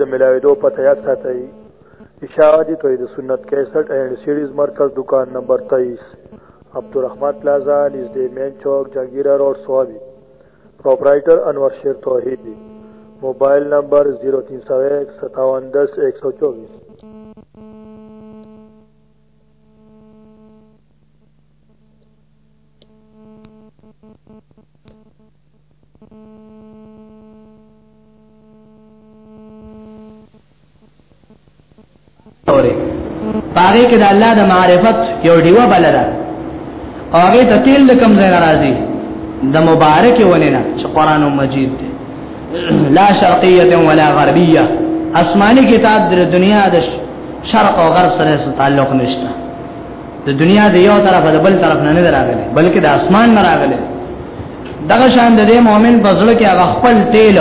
د ملاویدو پته یاد ساتئ اشاعه دي توحید سنت 61 اینڈ سیریز مرکز دکان نمبر 23 عبدالرحمت پلازا نږدې مین چوک جهانگیرا روډ سوابي پرپرایټر انور شیر توحید دی موبایل نمبر 03015710124 Thank you. پاره کې د الله د معرفت یو دیوه بلره هغه ته تیل د کم ځای راځي د مبارک وننه چې قران مجید دی لا شرقیه ولا غربیه آسمانی کتاب د دنیا د شرق او غرب سره تعلق نشته د دنیا د یو طرف د بل طرف نه نه راغلي بلکې د اسمان نه راغلي دغه شان د مؤمن په زړه کې هغه خپل تیل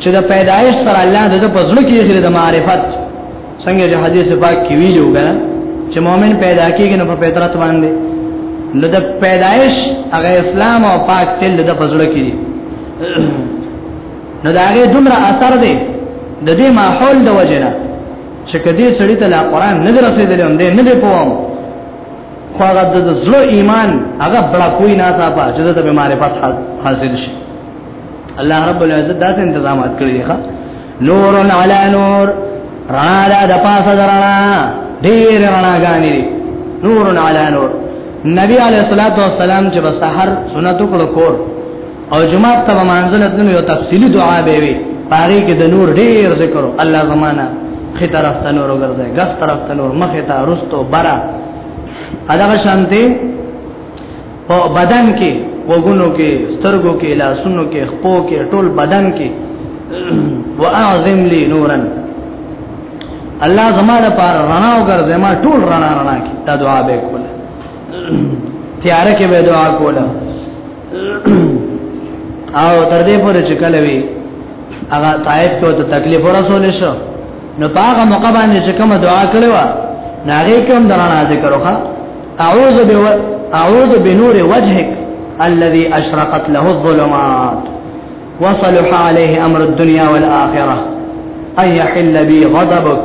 چې د پیدایش سره الله د په زړه کې خیر د معرفت څنګه چې حدیث پاک کې ویلو غره چې مؤمن پیدا کیږي نو په فطرت باندې نو د پیدایش هغه اسلام او پاک تل د په زړه کې نو دا هغه دومره اثر دی د دې ماحول د وجنه چې کدی سړی ته لا قران نه رسیدلی هم دې نه دی پوام خو هغه د زړه ایمان هغه بلا کوی نه صافه چې د به معرفت حاصل شي الله رب العزت دا تنظیمات کړی دی ښا نور علی نور رڼا دا د پاسه درنا ډیر رڼا غانی دی نور علی نور نبی علیہ الصلوۃ والسلام چې بسحر سنتو کړو کور او جمعه ته منځله دنو یو تفصیلی دعا به وي پاره کې د نور ډیر ذکر الله زمانہ خې طرف ته نور ګرځي ګس طرف ته نور مخه ته رستو برا اداغه شانته په بدن کې وګونو کې سترګو کې لاسونو کې خپو کې ټول بدن کې واعظم لي نورن الله زماده پر رڼا او ګر زما ټول رڼا رڼا کې دا دعا به کوله تیار کې به دعا کوله او تر دې پورې چې کله وی هغه طائف ته ته تکلیف ورسول شو نو هغه موقع باندې چې کوم دعا کړې و ناغه کوم درانه ذکر وکړه اعوذ بو اعوذ بنور وجهك الذي اشرقت له الظلمات وصلح عليه امر الدنيا والاخره اي حل بي غضبك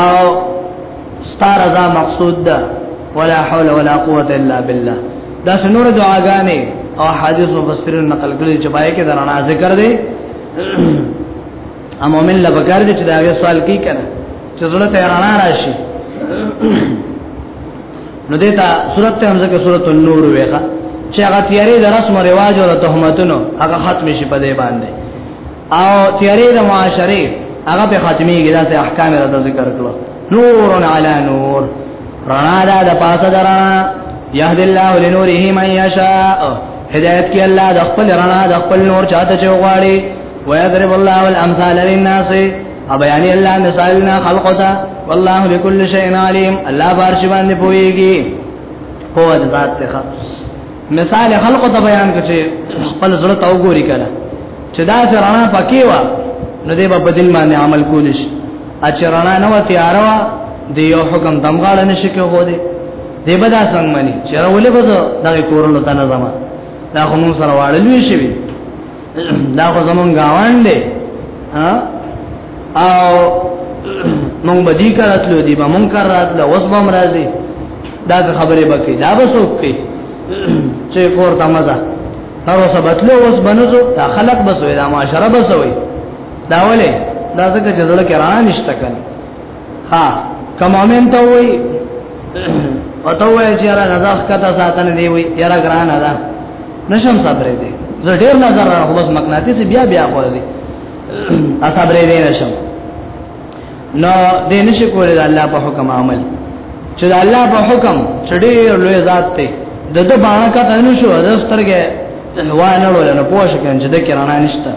او ستار رضا مقصود ده ولا حول ولا قوت الا بالله دا سنور دعاګانې او حدیث مفسرین نقل کړي چې پای کې درنا ذکر دی ا مؤمن لا بکر دې چې دا یو سوال کی کنه چې زړه ته رانا راشي نو دیتا صورت ته همزه کې صورت النور وېخه چې هغه تیارې د رسم او رواج او تهمتونو هغه ختم شي په دې باندې او تیارې د معاشري هغه په خاتمه کې داسې احکام راته ذکر کړو نور علی نور رڼا ده د پاسه درنا یهد الله لنوره من یشاء هدایت کی الله د خپل رڼا د خپل نور چاته چوغاړي ويضرب الله الامثال للناس او بیان الله مثالنا خلقتا والله بكل شيء عليم الله بارش باندې پويږي هو ذات ته مثال خلق ته بیان کړي خپل زړه ته وګوري کړه چې دا رڼا پکې و نو دې په دل باندې عمل کول شي چې رڼا نه و تیار و دی یو حکم دمغاړه نشي کوو دې دې به دا څنګه مني چې راولې به دا کورلو ته نه زما دا خو موږ سره واړلې شي دا خو زمون گاوان دی او مونږ به دي کاراتلو دي به مونږ کار راتلو اوس به مرضی دا خبره بکې دا به څوک کوي چې کور ته مزه هر اوسه بتلو اوس بنځو دا خلق بسوي دا معاشره بسوي دا ولې دا څنګه چې زړه کې رانه نشته کنه ها کوم امین ته وای او ته وای چې را غزاف کته ساتن دی وای یاره ګران ده نشم صبرې دی زه ډیر نظر را خلاص مقناطیس بیا بیا خورځي ا صبرې دی نشم نو دې نشي کولای د الله په حکم عمل چې د الله په حکم چې ډیر لوی ذات دی د دې باندې کته نشو د سترګې وانه ولنه پوښښ کړي چې د کرانه نشته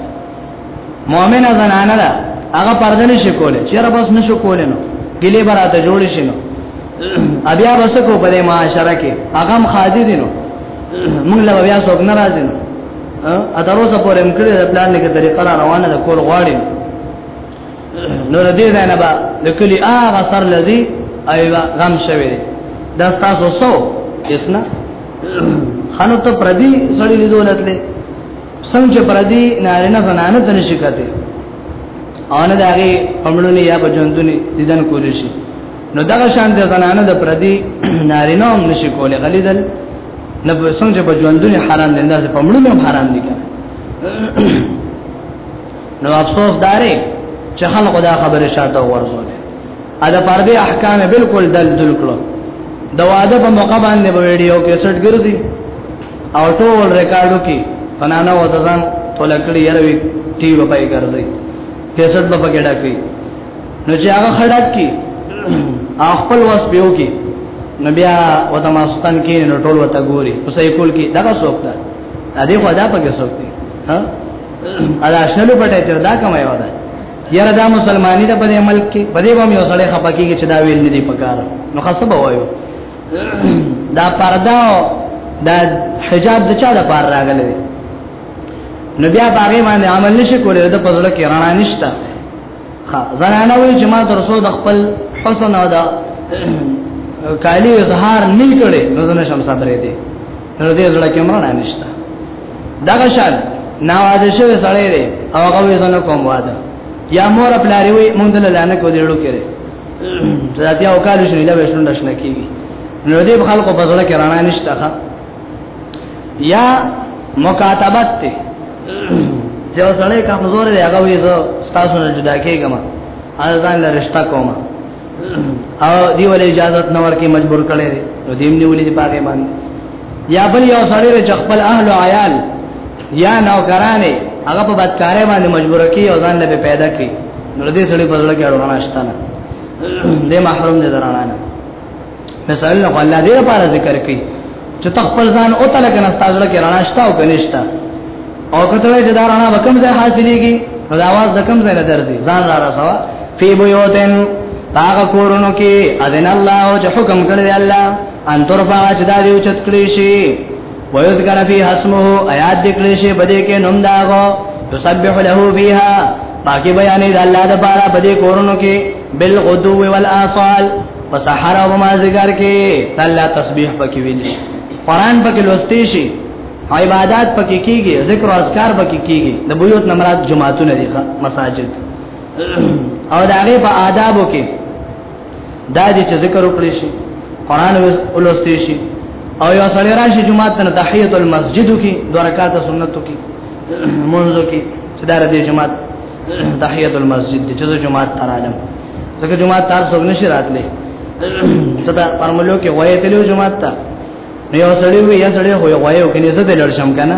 مؤمنه زنانه ده هغه پرده نشي کوله چیرې بس نشو کوله نو ګلې براته جوړ شي نو بیا بس کو په دې معاشره کې هغه هم خادي دي نو موږ له بیا څوک ناراضي نو ا دروسه پورې موږ کړی د پلان کې طریقه را روانه ده کول غواړي نو دې ځای نه با د کلی هغه سر لذي ایوا غم شوی دا تاسو سو اسنا خانو ته پردي سړی لیدو نتلې څنګه چې پردي نارینه زنانه ته نشي کته او نه دغه پمړونی یا بجوندونی دیدن کول شي نو دغه شان د زنانه د پردي نارینه هم نشي کولای غلیدل نه په څنګه چې بجوندونی حرام دي نه پمړونی هم حرام دي نو افسوس داري چې خلکو دا خبره شاته ورزول ا د پردي احکام بالکل دل دل کړو د واده په موقع باندې ویډیو کې سټ ګرځي او ټول ریکارډو کې فنانه و ځان ټول کړی یروي ټي و پای ګرځي کیسټ په پکې ډاکې نو چې هغه خړک کې خپل واس پیو کې نو بیا وته ماستان کې نو ټول وته ګوري اوسې کول کې دا څوک ده ا دې خو دا پکې څوک دی ها ادا شلو پټه چې دا کومه یو ده یاره دا مسلمانۍ ده په دې ملک کې په دې باندې وسړې خپکیږي چې دا ویل نه دی پکاره نو خاصه به وایو دا پردا دا حجاب د چا د پار راغلی نو بیا باغې باندې عمل نشي کولای د پزړه کې رڼا نشته ها زنانه وی چې ما تر څو د خپل حسن او د کالی اظهار نه کړي نو زنه شم صبرې دي نو دې زړه کې مرنا نشته دا شان ناواز شوی سړی دی او هغه وې زنه کوم واده یا مور خپل لري وي مونږ له لانه کو دیړو کړي ذاتي او کالو شوی دا به شنو نشنه کیږي نو دې خلکو په ځړه کې رانه نشته ښا یا مکاتبت ته چې وسړې کمزور دی هغه وې زه تاسو نه جدا کېږم ازان له رشتہ کوم او دی ولې اجازه نه ورکې مجبور کړي نو دیم نیولې دی پاګې باندې یا بل یو سړی چې خپل اهل او عیال یا نوکرانه هغه په بدکارۍ باندې مجبور کی او ځان له پیدا کی نو دې سړي په لړ کې اړونه شته نه دې محروم دې درانه نه مثال له الله دې لپاره ذکر کی چې تخپل ځان او تعالی کنه ستاسو لپاره رڼا شته او کنيشته او کته دې درانه وکم ځای حاصلېږي دا आवाज د کم ځای نه درځي ځان را رسوا فی بیوتن هغه کورونو کې اذن الله او حکم کړی الله ان ترفع چې دا دې چت کړی شي ويذكر فيها اسمه آیات ذکر شي بده کې نوم داغو تسبح له فيها پاکي بیانې د الله د پاره بده کورونو کې بالغدو والآصال وسحر او ما ذکر کې الله تسبيح پکې ویل شي قران پکې لوستي شي عبادت پکې کیږي ذکر او اذکار پکې کیږي د بيوت نمرات جمعهتون دي مساجد او دغه په آدابو کې دا دې چې ذکر وکړي شي قران ولوستي شي او یو سړی راشي جمعه ته تحیت المسجد کې دوه رکعات سنتو کې منځو کې چې دا دې جمعه تحیت المسجد دې چې جمعه ته راځم ځکه جمعه تار څو نشي راتلې ته دا پرملو کې وایې تلو جمعه ته نو یو سړی وي یا سړی هو یو وایو کې نه زده لړشم کنه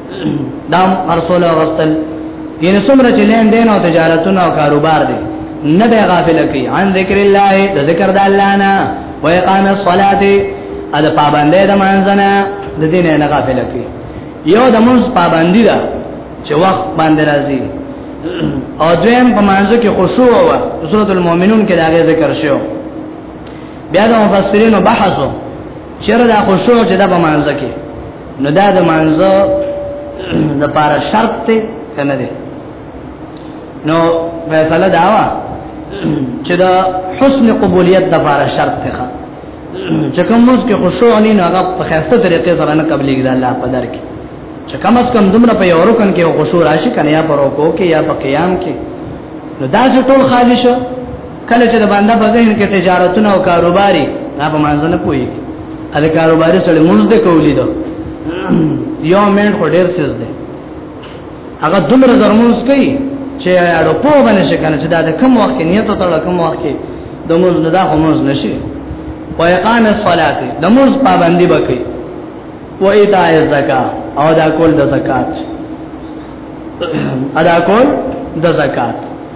دا مرسول غسل یعنی څومره چې لین دین او تجارتونه او کاروبار دي نه به غافل کی عن ذکر الله د ذکر د الله نه و اقام الصلاه ادا پابندې د مانځنه د دین نه غافل کی یو د مونږ پابندی ده چې وخت باندې راځي او دویم په مانځو کې خشوع و سورۃ المؤمنون کې دا ذکر شوی بیا د مفسرینو بحثو چیرې دا خشوع چې دا په مانځ کې نو دا د مانزه د پاره شرط ته کنه دي نو فیصله دا وا چې دا حسن قبولیت د پاره شرط ته چې کوم موږ کې خشوع نه نه هغه په خاصه طریقې سره نه قبلې کېږي الله په در کې چې کم از کم دومره په یو رکن کې خشوع راشي کنه یا پر رکوع کې یا په قیام کې نو دا ټول خالص کله چې د باندې په ذهن کې تجارتونه او کاروباري نه په مانځ نه پوي ا دې کاروباري سره مونږ دې کولې دو یو منټ خو ډیر سز دې هغه دومره زرمونز کوي چې اړو په باندې شي کنه چې دا د کوم وخت نیت ته تړل کوم وخت کې د مونږ نه دا همز نشي و اقام الصلاه د مونږ پابندي وکړي و ایتاء الزکات او دا کول د زکات ادا کول د زکات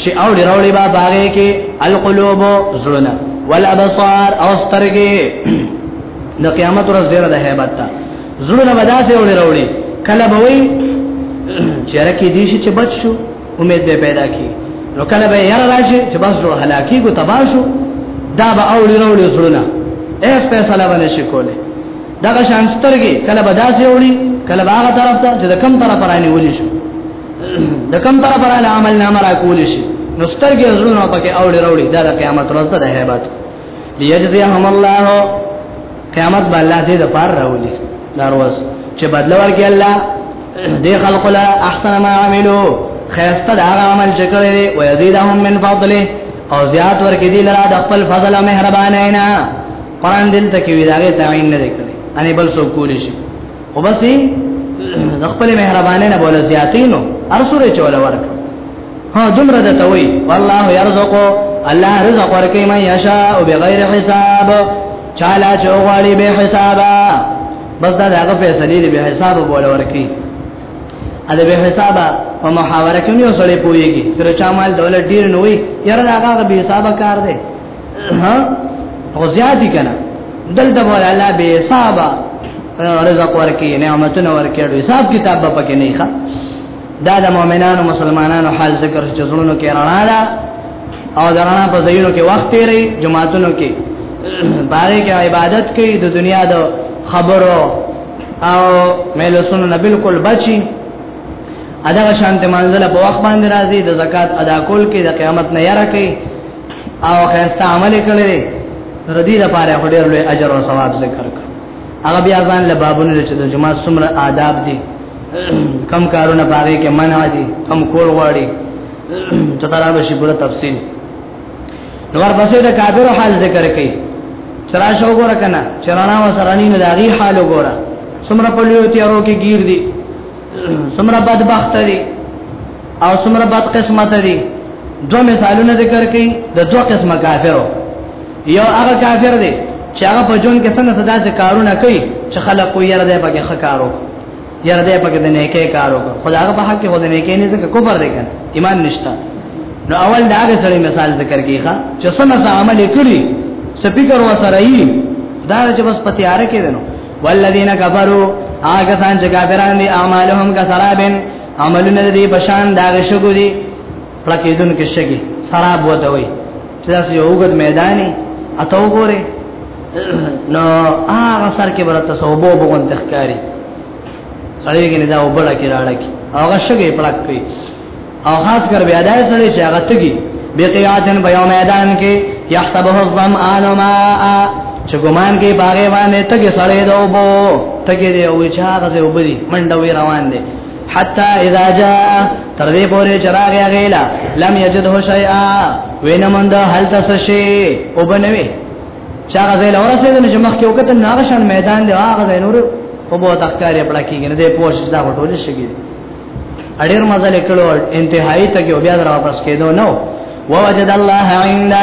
چې او لراولي با باغې کې القلوب زړونه والابصار او سترګې د قیامت ورځ ډیره د hebat تا زړونه بداسه او لراولي کله به وي چیرې کې دي چې بچ شو امید به پیدا کی نو کله به یاره راشي چې بس جوړ هلاکی کو تباہ شو دا به او لراولي زړونه ایس فیصله باندې شي کوله دا شان سترګې کله بداسه وړي کله باغ طرف ته چې د کم طرف رانی ولي شو د کم پر پر عمل نامه را کول شي نو سترګې زړونه پکې اوړي راوړي دا د قیامت ورځ ده هیبت ليجزيهم الله قیامت به الله دې د پار راولي دا ورځ چې بدل ورکړي الله دې خلق لا احسن ما عملو خیرسته دا عمل چې کړی دی او یزيدهم من فضله او زیات ورکړي دې لرا د خپل فضل او مهربانینا قران دې ته کې وی داګه تعین نه کړي اني بل سو کولی شي خو بس د خپل مهرباني نه بوله زیاتینو ارسوره چول ورک ها دومره د توي والله يرزق الله رزق ورکي من يشاء بغیر حساب چاله چوغړي به حسابا بس دا هغه فیصله دی به حساب بوله ورکی اده به حسابا په محاوره کې یو سړی پويږي تر چا مال دولت ډیر نه وي یره دا هغه به حساب کار دی ها او زیاتی کنه دلته بول الله به حساب رزق ورکی نعمتونه ورکی حساب کتاب به پکې نه ښه دا د مؤمنانو مسلمانانو حال ذکر چې زړونو کې رڼا ده او د رڼا په ځایونو کې وخت تیری جماعتونو کې باندې کې عبادت کوي د دنیا د خبرو او ملسونو نه بالکل بچي ادا شانته منزله په وخت باندې راځي د زکات ادا کول کې د قیامت نه یره کوي او خیرسته عمل کړی ردی د پاره هډیر لوی اجر او ثواب ذکر کړ هغه بیا ځان له بابونو چې د جمعه څومره آداب دي کم کارونه باغې کې منع دي کم کول غواړي چې دا به شي پوره تفصیل نو ورپسې د کافر حال ذکر کړي چرا شو ګور کنه چرانا و سرانی نه داغي حال ګور څومره په لیو تیارو کې گیر دي څومره بدبخت دي او څومره بد قسمت دي دو مثالونه ذکر کړي د دوه قسمه کافرو یو هغه کافر دی چې هغه په جون کې څنګه صدا څخه کارونه کوي چې خلک کو یره ده پکې خکارو یره ده پکې د نیکه کارو خدای هغه په حق کې خدای نیکه نه ځکه کوپر دی کنه ایمان نشته نو اول دا هغه سره مثال ذکر کیخه چې څنګه عمل کړی سپیکر وسره یې دا چې بس پتیار کې دینو والذین کفروا هغه څنګه کافرانو اعمالهم کسرابن عملونه دې بشان دا شګو دي پرکېدون کې شګي خراب وته وي چې تاسو یو وګد میداني اته وګوره نو هغه سر کې برته صوبو بوګون تخکاری سړی کې نه دا وبړه کې راړه کې هغه شګي پړک کوي او خاص کر بیا دای سړی چې هغه تګي بقیاتن په یو میدان کې یحسبه الظمآن ماء چې ګمان کې باغې باندې تګي سړی دا وبو تګي دی او چې هغه زه وبري منډه وی روان دی حتا اذا جاء تر دې پورې چراغ یا غیلا لم یجده شیئا وینمند هل تاسو شی او بنوي چا غزل اورسېدل چې مخ کې وکړ نه هغه شان میدان دی هغه ځای نور په بو تخکاری پړه کېږي نه دې پوښ دا ټول شي اړیر مزل کړو انتهایی ته کې بیا در واپس کېدو نو ووجد الله عنده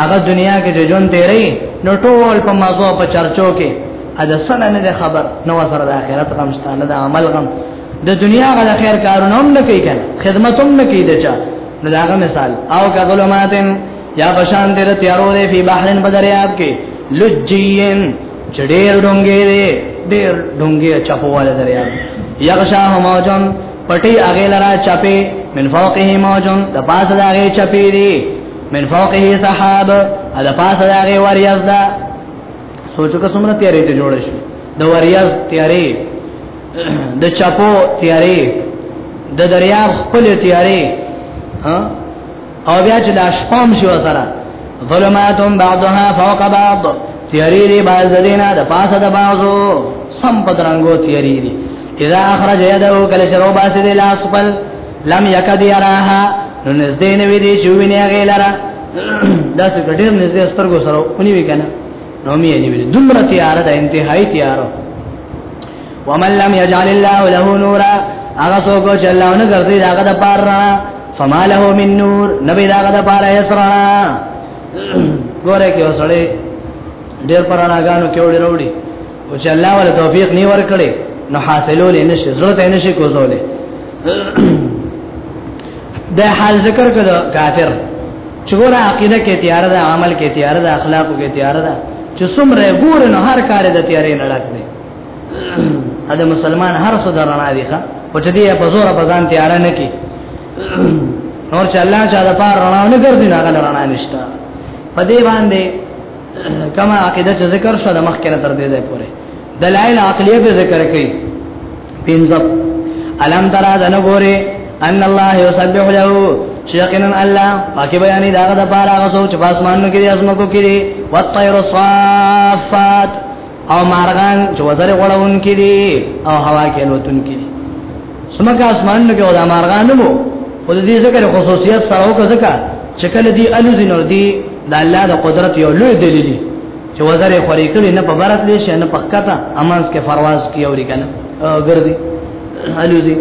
هغه دنیا کې چې ژوند تیرې نو ټول په مازو په چرچو کې ادا سره نه خبر نو سره د آخرت غم ستانه د عمل غم د دنیا غل خیر کارونه هم نه کوي کنه خدمت هم نه کوي دچا نو داغه مثال او کا ظلماتن یا بشان دې تیارو دې په بحرن بدریاب کې لجین چډیر ډونګې دې ډیر ډونګې چپواله دریاب یغشا موجن پټي اغه لرا چپه من فوقه موجن د پاسه داغه چپه دې من فوقه سحاب ادا پاس داغه وریاض دا سوچو که سمره تیارې ته جوړ شي د وریاض تیارې د چاپو تیارې د دریاب خپل تیارې ها او بیا چې د شپم شو سره ظلمات بعضها فوق بعض تیارې دی باز دینا د پاس د بازو سم پدرنګو تیارې دی اذا اخرج يده کله شروع باسه د لاس خپل لم یکد یراها نو نزدې نه وی دي چې ویني هغه لرا دا څه ډېر نزدې سترګو سره ونی وی کنه نو مې یې ویل دومره تیار ده انتهایی تیار ومن لم یجعل الله له نورا هغه څوک چې الله نه ګرځي هغه د پار را فما له من نور نبی دا هغه د پار یسرا ګوره کې وسړې ډېر پرانا غانو کې وړي وروړي او چې الله ولا توفیق نه ورکړي نو حاصلول نه شي ضرورت نه شي کوزولې د حال ذکر کړه کافر چې ګوره عقیده کې تیار ده عمل کې تیار ده اخلاق کې تیار ده چې څومره ګور نه هر کار د تیارې نه راځي دا مسلمان هر څه درنه دي ښا او چې دې په زور په ځان تیار نه کی نور چې الله چا د پاره رڼا نه ګرځي نه غل رڼا نشته په دې باندې کما عقیده چې ذکر شو د مخ کړه تر دې ځای پورې دلایل عقلیه به ذکر کړي پینځه الم ترا دن ګوره ان الله یسبح له شیقنا الله پاکي بیانې داغه د پاره هغه څو چې پاسمانو کې دي اسمکو کې دي والطير الصافات او مارغان چې وزره غړون کې دي او هوا کې لوتون کې دي سمګه اسمان نه کې ودا مارغان مو خو دې ذکر خصوصیت سره او ځکه چې کله دې الوز نور دي د الله د قدرت یو لوی دلیل دی چې وزره خوري کړي نه په برت دي شي نه په کته امانس کې فرواز کې اوري کنه ګرځي الوزي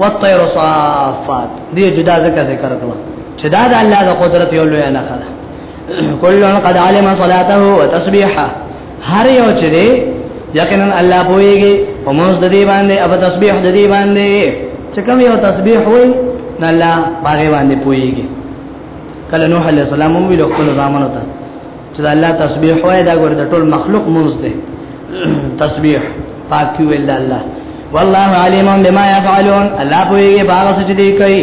والطير صافات دې جدا ذکر ذکر کړو چې دا د الله د قدرت یو لوی نه خلا کله قد علم صلاته وتسبيحه هر یو چې دی یقینا الله پويږي په موږ د دې باندې او تسبیح د دې باندې چې کوم یو تسبیح وي نو الله باغې باندې پويږي کله نوح علی السلام هم ویل خپل زامنو ته چې الله تسبیح وای دا ګور د ټول مخلوق موږ دی تسبیح پاک ویل الله والله علیم بما يفعلون الله پويږي باغ سچ دی کوي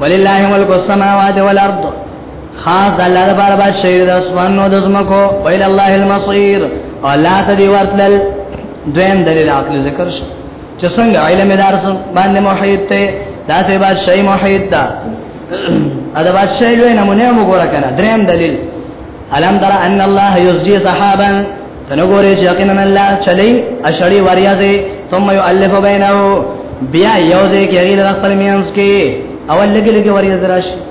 ولله ملک السماوات والارض خاص د الله لپاره به شیر د اسمانو د زمکو ویل الله المصير الله ته دی ورتل دویم دلیل عقل ذکر شو چې څنګه علم دار باندې محیط ته دا سه بعد شی محیط دا ادا بعد شی لوی نمونه وګوره کنه دریم دلیل علم در ان الله یزجی صحابا تنګوري چې یقینا الله چلی اشری وریاځي ثم یؤلف بینه بیا یوځه کې غیر خپل میانس کې اول لګي لګي وریاځ راشي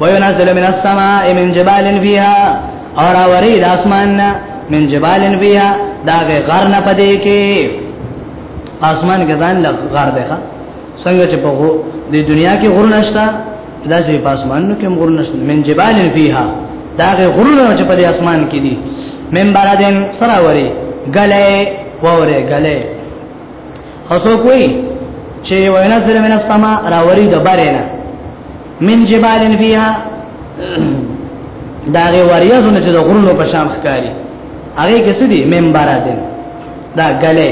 وينزل من السماء من جبال فيها اور اوری د اسمان من جبال فيها دا غر نه پدې کې اسمان کې ځان لږ غر ده څنګه چې په د دنیا کې غر نشتا دا چې په اسمان نو کې غر نشتا من جبال فيها دا غر نه چې په اسمان کې دي من بلدن سراوري غلې وره غلې اوسو کوئی چې وینځل من السما راوري د بارینه من جبال فيها دا غي وریاضونه چې د غرونو په شان ښکاری هغه کې څه دي منبره دي دا غلې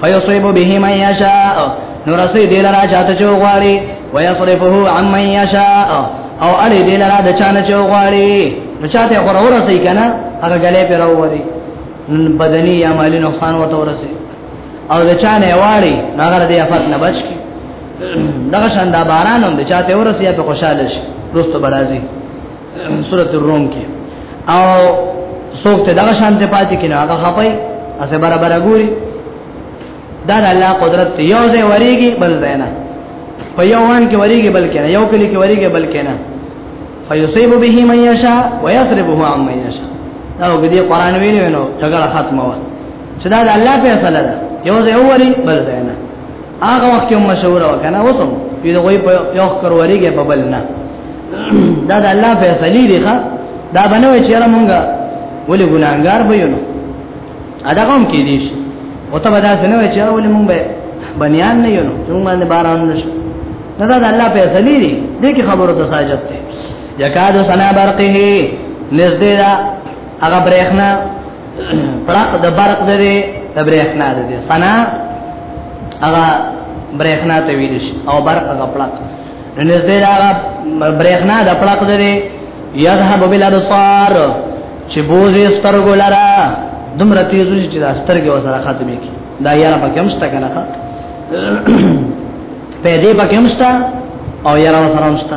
فیصيب به ما یشاء نو رسې دل را چاته چې غواړي ويصرفه عما یشاء او اړې دل را د چانه چې غواړي نو چاته غره ورسې کنه هغه غلې پر وری بدني یا مالی نقصان وته ورسې او د چانه واړي هغه د افات نه بچ کی دغه شان دا باران هم د چاته ورسیا په خوشاله شي رستو برازي سورۃ الروم کې او څوک ته دغه شان ته پاتې کینه هغه خپای اسه برابر ګوري دا د الله قدرت یو ځای وریږي بل ځای نه په یو وان کې وریږي بل کنه یو کلی کې وریږي بل کنه فیصيب به من یشاء ويصرفه عن من یشاء دا وګړي قران ویلو نو څنګه ختمه و چې دا د الله په فیصله ده یو ځای وری بل ځای نه هغه وخت یو مشهور وکنه وسو په دوی په یو خر وریګه په بل نه دا د الله فیصله دی ښا دا بنوي چې را مونږه ولې ګناګار به یو ادا کوم کې دي او ته بدا سنو چې را ولې مونږ به بنیان نه یو نو باندې باران نشو دا د الله فیصله دی دې کې خبرو ته ساجت ته یکاد سنا برقه نزدې دا هغه برېخنا پړق د برق د دې د برېښنا د دې فنا هغه برېښنا ته ویل شي او برق هغه پړق نږدې دا برېښنا د پړق د دې یذهب بالابصار چې بوزي سترګو لرا دومره تیز شي چې دا سترګې وسره ختمې کی دا یاره پکې هم شته کنه په دې پکې هم شته او یاره وسره هم شته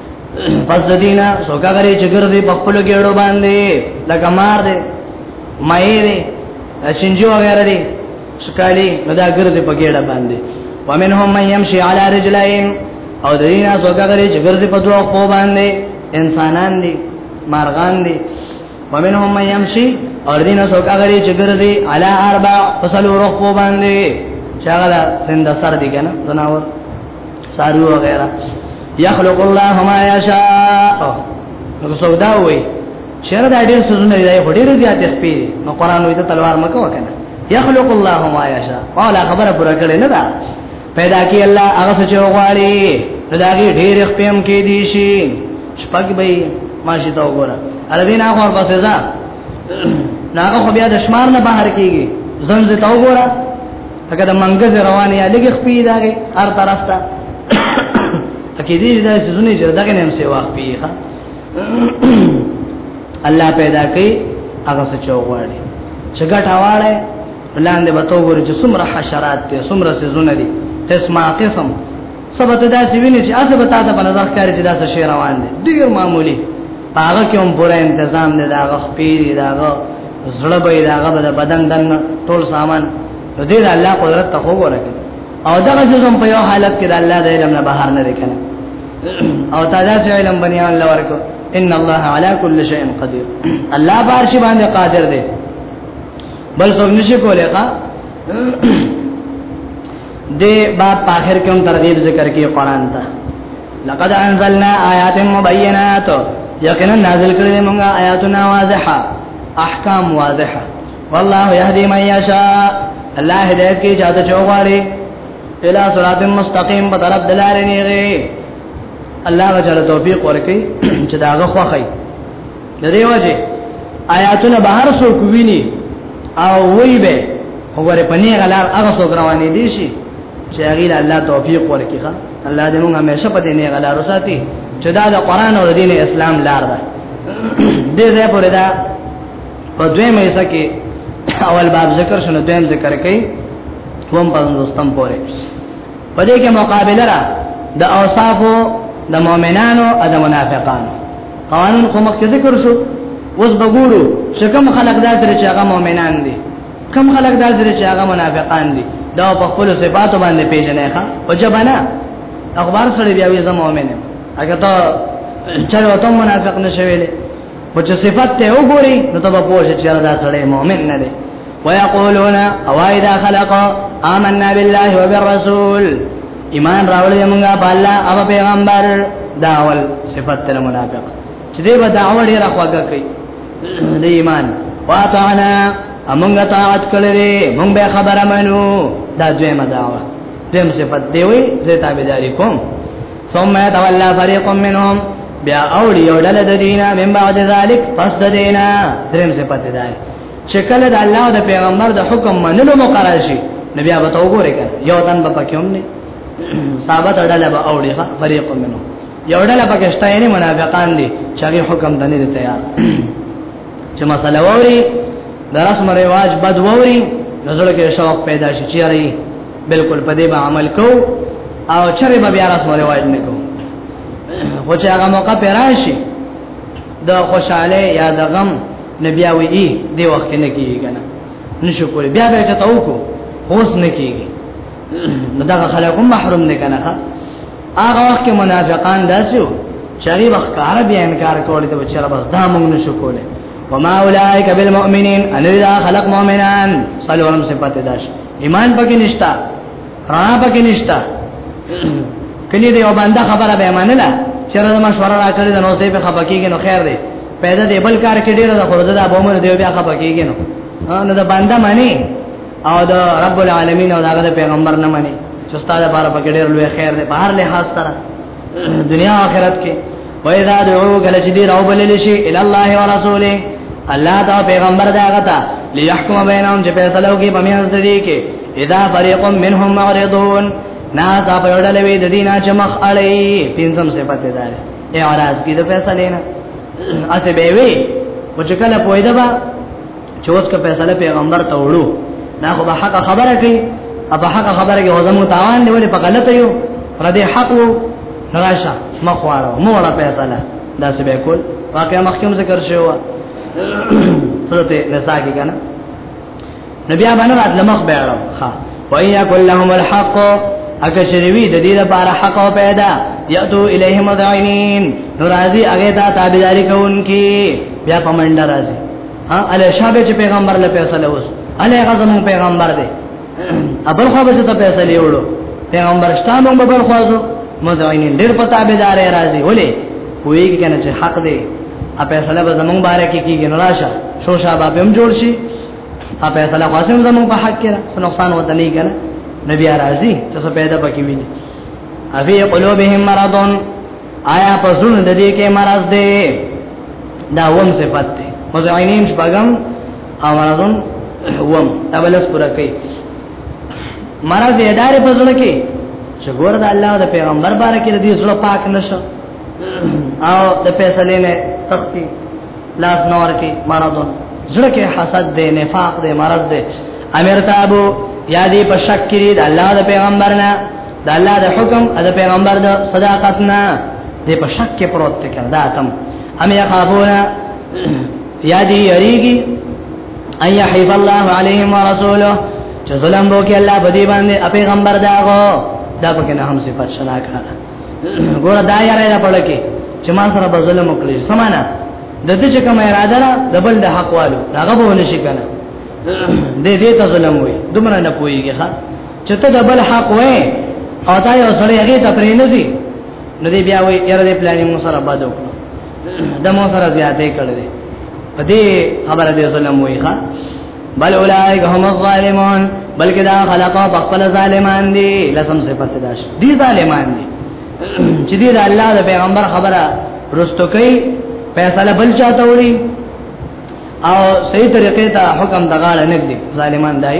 پس دینا سوکا غری چې ګرځي په خپل ګړو باندې لکه مار دی مې دی شنجو وغیرہ دی سکالی نو دا ګرځي په ګړه باندې ومنهم من يمشي على رجلين او دینا سوکا غری چې ګرځي په دوه خو باندې انسانان دي مارغان دي ومنهم من يمشي اور دینا سوکا غری چې ګرځي على اربع فصلوا رخو باندې شغله سند سر دي کنه زناور سارو وغیرہ یخلق الله ما یشاء رسول دا وی شر دا ډیر سونه دی خو ډیر زیات سپی نو قران وی ته تلوار مکو کنه یخلق الله ما یشاء قال خبره پر کړه نه دا پیدا کی الله هغه څه چوغاړي دا کی ډیر خپم کې دی شي شپږ به ماشي تا وګوره الذين اخر بسزا ناغه خو بیا د شمار نه بهر کیږي زنځ ته وګوره هغه د منګز روانه یا لګي خپې داږي هر طرف ته اکه دې دا سونه چې دغه نیم سی واخ پیخه الله پیدا کوي هغه څه چوغړي چې ګټ حواله لاندې به تو ګوري چې څومره حشرات دي څومره سيزونه دي قسمه قسم سبت دا چې ویني چې اسه به تا ته په نظر ښکاري چې دا څه شی روان دي ډیر معمولی هغه کوم پوره تنظیم دی دا غخپی دی دا غ زړه به دا غ بدن دن ټول سامان نو دې د الله قدرت ته وګوره او دا جزم په یو حالت کې د الله د علم نه بهر نه کنه او تا دا چې علم بنی الله ورکو ان الله على كل شيء قدير الله بارش باندې قادر دی بل څه نشي کولای دې باب په اخر کې هم ترغیب ذکر کې قران ته لقد انزلنا آیات مبینات یقینا نازل کړل موږ آیاتنا واضحه احکام واضحه والله يهدي من يشاء الله هدایت کې چاته چوغاړي الى صراط مستقيم په طرف دلارې نیږي الله وجل توفیق ورکړي چې داغه خوخی د دې وجه آیاتونه به هر څوک ویني او وی به وګوره په نه غلار هغه څوک روانې دي شي چې هغه له الله توفیق ورکړي الله دې موږ همیشه په دې نه غلار وساتي چې دا د قران او دین اسلام لار ده دې ځای پورې دا په دوی مې سکه اول باب ذکر شنو دویم ذکر کوي کوم پنځوستم پورې په دې کې مقابله را د اوصافو د مؤمنانو او د منافقانو قانون خو مخکې ذکر شو اوس بګورو چې کوم خلک دا سره چې هغه مؤمنان دي کوم خلک دا سره چې هغه منافقان دي دا په خپل صفاتو باندې پیژنې ښا او جبنا اخبار سره بیا وي زموږ مؤمن هغه ته چلو ته منافق نشویلې خو چې صفات ته وګوري نو ته به پوه شې چې دا سړی مؤمن نه دی ويقولون اوایدا خلق آمنا بالله وبالرسول ایمان راولې موږ په الله او پیغمبر دا اول صفات ته منافق چې دې به دعوه ډیر خواږه کوي د ایمان واطعنا امونږه طاعت کړې مونږ به خبره منو دا دویمه دعوه دویم صفات دی وي زه تابعداري کوم ثم يتولى فريق منهم بیا اوړي او ډله د دینا من بعد ذلک پس د دینا دریم صفت دی چې کله د الله او د پیغمبر د حکم منلو مقرر شي نبی هغه ته وګوري کنه یو تن په پکوم نه صحابه ډله به اوړي فريق منهم یو ډله پاکستاني منافقان دي چې هغه حکم ته نه تیار چې مسله ووري د رسم رواج بد ووري نظر کې شوق پیدا شي چیرې بالکل په دې به عمل کو او چرې به بیا راس ولې وایي نه کو خو چې هغه موقع پیراشي د خوشاله یا د غم نبی او ای دی وخت نه کیږي کنه نشو کولی بیا به ته وکړو اوس نه کیږي نو دا خلکو محروم نه کنه هغه وخت کې منافقان داسو چری وخت کار بیا انکار کولی ته بچره بس دا مونږ نشو کولی وما اولئک بالمؤمنین ان اذا خلق مؤمنان صلوا علیهم صفات داش ایمان پکې نشتا رڼا پکې نشتا کله دې او باندې خبره به منله چې را مشوره راکړي نو ته به خپه کېږي نو خیر دی پیدا دې بل کار کې ډیر ده خو دا به عمر دې بیا خپه کېږي نو نو دا باندې معنی او دا رب العالمین او دا پیغمبر نه معنی چې ستاسو لپاره پکې ډیر لوی خیر دی په هر لحاظ سره دنیا آخرت کې وایذا دعو کله چې دی راو بلل شي ال الله او رسوله الله دا پیغمبر دا غتا ليحكم بينهم چې فیصله وکړي په میانځ دي کې اذا فريق منهم معرضون نا تا په وړل وی د دینه چې مخ اړي پینځم صفات ده اے اورز کې د فیصله نه اسه به وی او چې کله پویده با چې اوس که فیصله پیغمبر ته وړو دا خو به حق خبره کوي ابا حق خبره کې وزمو تاوان دی ولې په غلط یو پر دې حق وو راشه مخواړو مو ولا فیصله دا څه به کول واقعا مخکوم ذکر شو سورته نساء کې کنه نبي باندې رات لمخ بیاړو ها وَإِنْ يَكُنْ لَهُمُ الْحَقُّ اکه شریوی د دې لپاره حق او پیدا یاتو الیه مدعینین نو راضی هغه ته تابعداري کوونکی بیا پمنډ راضی ها اله شابه چې پیغمبر له فیصله وس اله غزم پیغمبر دی ابل خو به ته فیصله وړو پیغمبر شتانو به بل خوازو مزاینین ډیر پتا به دار راځي ولې ویږي کنه چې حق دی ا فیصله به زمونږ باره کې کیږي نه راشه شو شابه هم جوړ شي ا فیصله خاصم زمونږ په حق کې نقصان وته نه کړه نبی راځي چې څه پیدا پکې ویني ابي قلوبهم مرضون آیا په زړه د دې کې مرض دی دا وم صفات دی مزعینین شپغم او مرضون وم دا بلس پورا کوي مرض یې دار په زړه کې چې ګور د الله او د پیغمبر باره کې د دې زړه پاک نشه او د فیصلې نه تختی لاس نور کې مرضون زړه کې حسد دی نفاق دی مرض دی امر تابو یا دې په شک کې د الله او د پیغمبر نه د الله د حکم او د پیغمبر د صداقت نه د په شک کې پروت دی کنه دا تم ام یخافونا یادی یریږي ان یحیف الله علیهم ورسوله چې ظلم وکړي الله په دې باندې او پیغمبر داغو دا پکې نه هم صفات شنا کړه ګور دا یاره دا پړه کې چې ما سره به ظلم وکړي سمانا د دې چې کوم اراده را دبل د حق والو هغه به ونشي کنه دې دې ته ظلم وي دومره نه پويږي ښا چې ته د بل حق وې او دا یو سړی هغه ته پرې نه دی نو دی بیا وې یاره دې پلان مو سره باد وکړو د مو سره زیاتې کړې په دې خبره دې ظلم وې ښا بل اولائک هم الظالمون بلکې دا خلقو په خپل ظالمان دي لسم صفات داش دي ظالمان دي چې دې د الله د پیغمبر خبره رستو کوي فیصله بل چاته وړي او صحیح طریقې ته حکم دغاړه نه دي ظالمان دای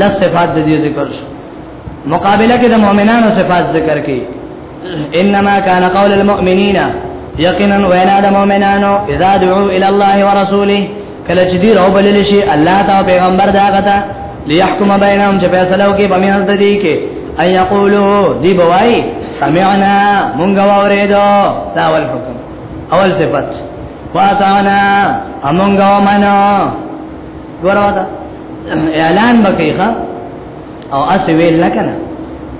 لس صفات د دې ذکر شو مقابله کې د مؤمنانو صفات ذکر کړي انما كان قول المؤمنين یقینا وینا د مؤمنانو اذا دعوا الى الله ورسوله کله چې دی راو بلل شي الله تعالی پیغمبر دا غته ليحكم بينهم چې فیصله وکي په میان د دې کې اي يقولوا دی بوای سمعنا مونږ واورېدو دا ول حکم اول صفات واطعنا امونږ ومنو ګورادا اعلان بکې ښا او اس ویل نه کنه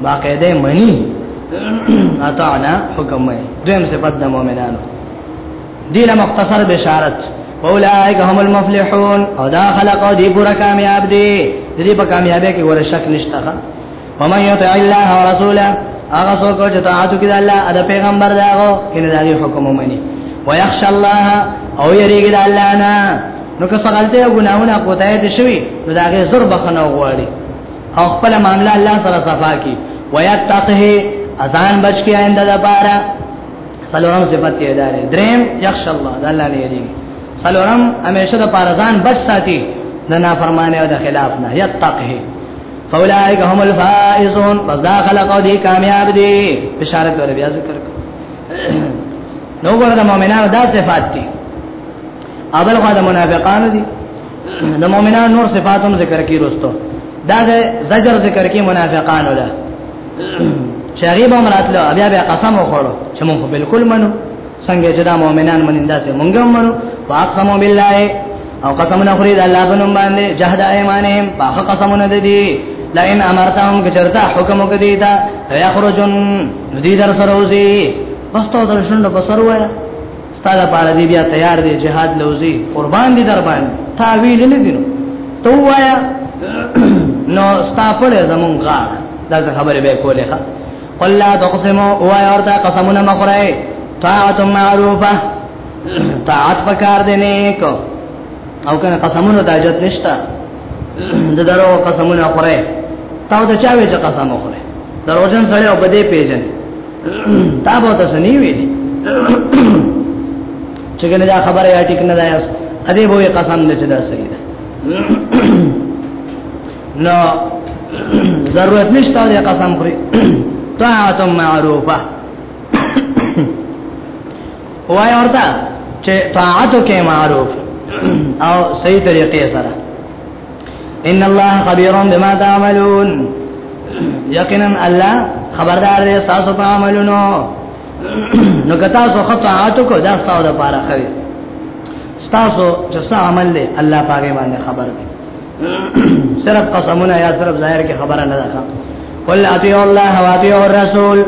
باقاعده منی اطعنا حکم وي دویم صفات د مؤمنانو دي له مختصر بشارت اولائک هم المفلحون او دا خلق او دی پورا کامیاب دی دی په کامیابی کې ور شک نشته ومن يطع الله ورسوله هغه څوک چې طاعت کوي د الله او د پیغمبر داغو کله دغه حکم ومني ويخشى الله او يريګي د الله نه نو که څنګه او ګناونه کوتای دي شوی نو داغه زور بخنه غواړي او خپل معاملې الله سره صفا کی ويتقه اذان بچ کی آینده د پاره سلورم صفت یې داري دریم یخش الله د الله نه یری سلورم همیشه د پاره ځان بچ ساتي د نافرمانه او د خلاف نه یتقه فاولائک هم الفائزون پس دا خلق او دی کامیاب دی بشارت ور بیا ذکر نو ګور د مؤمنانو دا صفات دي اول خو د منافقانو دي د مؤمنانو نور صفات هم ذکر کی رستو دا د زجر ذکر کی منافقانو له شریبه مراتله بیا بیا قسم وخورو چې مونږ بالکل منو څنګه چې دا مؤمنان منین دا سه مونږ هم منو واقسمو بالله او قسم نه خوري د الله په نوم باندې جهاد ایمانهم پاک قسم نه دي لئن امرتهم کچرتا حکم وکدي دا یخرجن ندی در سروزی بس تو درشن په سر وایا ستاده پاره دی بیا تیار دی جهاد لوزی قربان دي در باندې تعویل نه دینو تو وایا نو ستا په زمون غاړه دا خبره به کوله قل لا تقسموا وای ورته قسمونه مخره طاعت معروفه طاعت پکار دی نیک او کنه قسمونه د اجت نشتا د درو قسمونه خره تاو د چا وی چې قسم خره دروژن سره او بده پیژن تا به تاسو نه وی چې کنه دا خبره یا ټیک نه ده ادي به قسم نه چې دا صحیح ده نو ضرورت نشته دې قسم خوري طاعت معروفه وای ورته چې طاعت کې معروف او صحیح طریقې سره ان الله خبير بما تعملون یقینا الله خبردار دی تاسو په عملونو نو که تاسو خطاعت کو دا تاسو لپاره خوي تاسو چې څه عمل له الله پاګې باندې خبر دی صرف قسمونه یا صرف ظاهر کې خبره نه ده قل اطیع الله و اطیع الرسول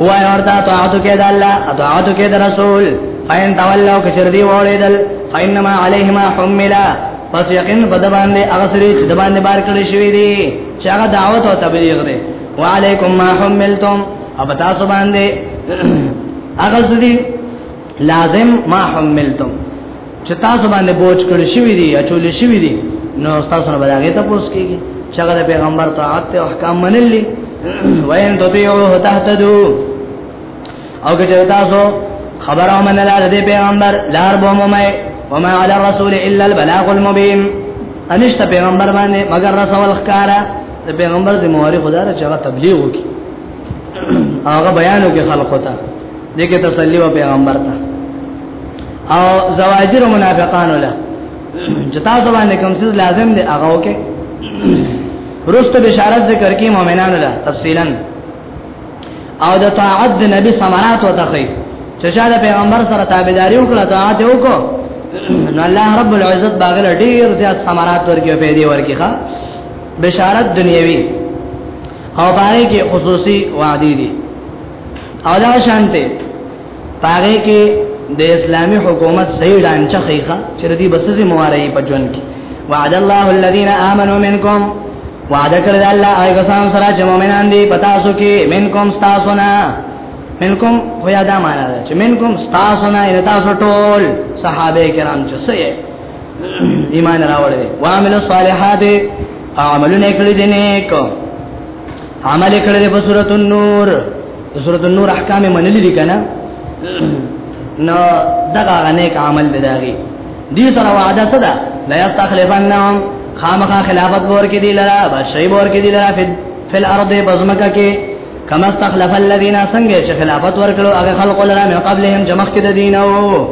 هو اورتا طاعت کې د الله طاعت کې د رسول فین تولوا کشر دی وړیدل فینما علیهما حملا پس یقین بد باندې هغه سری چې د باندې بار کړی شوی دی چې هغه دعوت او تبلیغ دی وعلیکم ما حملتم او تاسو باندې هغه سری لازم ما حملتم چې تاسو باندې بوج کړی شوی دی اچول شوی دی نو تاسو نه بلاغه ته پوس کیږي چې هغه د پیغمبر طاعت او احکام منلي وین تطیعوه تهتدو او که تاسو خبره منله د پیغمبر لار به مومه وما على الرسول الا البلاغ المبين انشت پیغمبر باندې مگر رسول خکارا د پیغمبر د مواري خدا را چغه تبلیغ وکي هغه بیانو کې خلقو ته دغه تسلی و پیغمبر ته او زواجر منافقان له جتا زبان کوم څه لازم دی هغه وکي رست بشارت ذکر کی مؤمنان له تفصیلا او د طاعت د نبی ثمرات وتخی چې شا د پیغمبر سره تابعداري وکړه طاعت وکړه نو الله رب العزت باغل ډیر زیات ثمرات ورکړي په دې ورکړي ښا بشارت دنیوي او باندې کې خصوصي وعده دي او دا شانته پاره کې د اسلامي حکومت صحیح ډانچه خېخه چې ردی بسزي مواري په ژوند کې وعد الله الذين امنوا منكم وعد کړل الله هغه کسان سره چې مؤمنان دي پتا سو کې منکم تاسو نه منکم خو یاده معنا ده چې منکم تاسو نه ان تاسو ټول صحابه کرام چې سه ایمان راوړل وامل الصالحات عملونه کړی دي نیک عمل کړی په سورۃ النور سورۃ النور احکام منلې دي کنه نو دغه نیک عمل دی داغي دې سره وعده صدا لا یستخلفنهم خامخا خلافت ور کې دی لرا بشي ور کې دی لرا فل ارض بزمکه کې کما استخلف الذين څنګه چې خلافت ور کړو هغه خلق لرا من قبلهم جمع کې د دینو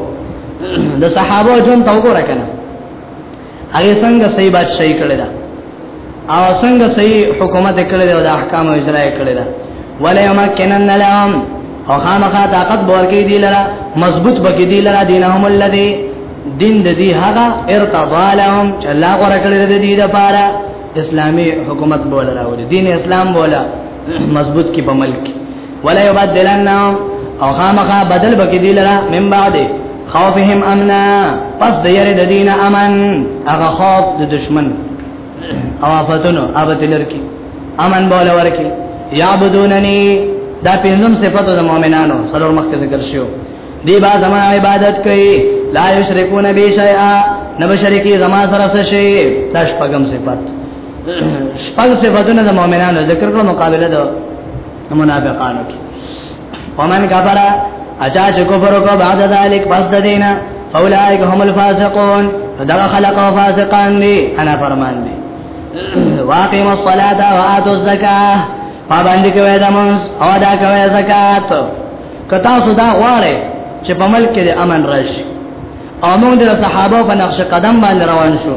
د صحابه جون تو کو رکنه هغه څنګه صحیح بادشاہي کړی دا او څنګه صحیح حکومت کړی دا او د احکام اجرا کړی دا ولا یمکنن لهم او خامخا طاقت ورکی دی لرا مضبوط بکی دی لرا دینهم الذی دین د دې هغه ارتضا لهم چې الله غره کړی د دې لپاره اسلامی حکومت بوله راوړي دین اسلام بوله مضبوط کی په ملک ولا يبدلنهم او خامخا بدل بکی دی لرا من بعد خوفهم امنا پس د یری د دین امن هغه خوف د دشمن او افتونو ابتلر کی امن بوله ورکی یعبدوننی دا پینځم صفات د مؤمنانو سره مخکې ذکر شو دی با زما عبادت کوي لا یشرکون بی شیئا نه بشریکی زما سره څه شي دا شپږم صفات شپږ صفاتونه د مؤمنانو ذکر کړو مقابله ده منافقانو کې ومن کفر اچا چې کفر کو بعد ذلک پس د دینه اولائک هم الفاسقون دا خلق او فاسقان دي انا فرمان دي واقیم الصلاة و آتو الزکاة پابندی کوئی دمونس او دا کوئی زکاة کتاسو دا غواره چې په ملک کې امن راشي او موږ د صحابه په نقش قدم باندې روان شو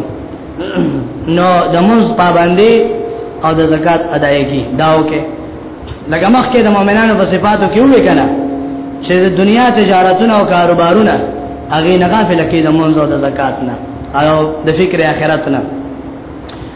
نو د موږ پابندي او د زکات ادایګي داو کې لکه مخکې د مؤمنانو په صفاتو کې وې کنه چې د دنیا تجارتونه او کاروبارونه هغه نه غافل کې د موږ او د زکات نه او د فکر آخرت نه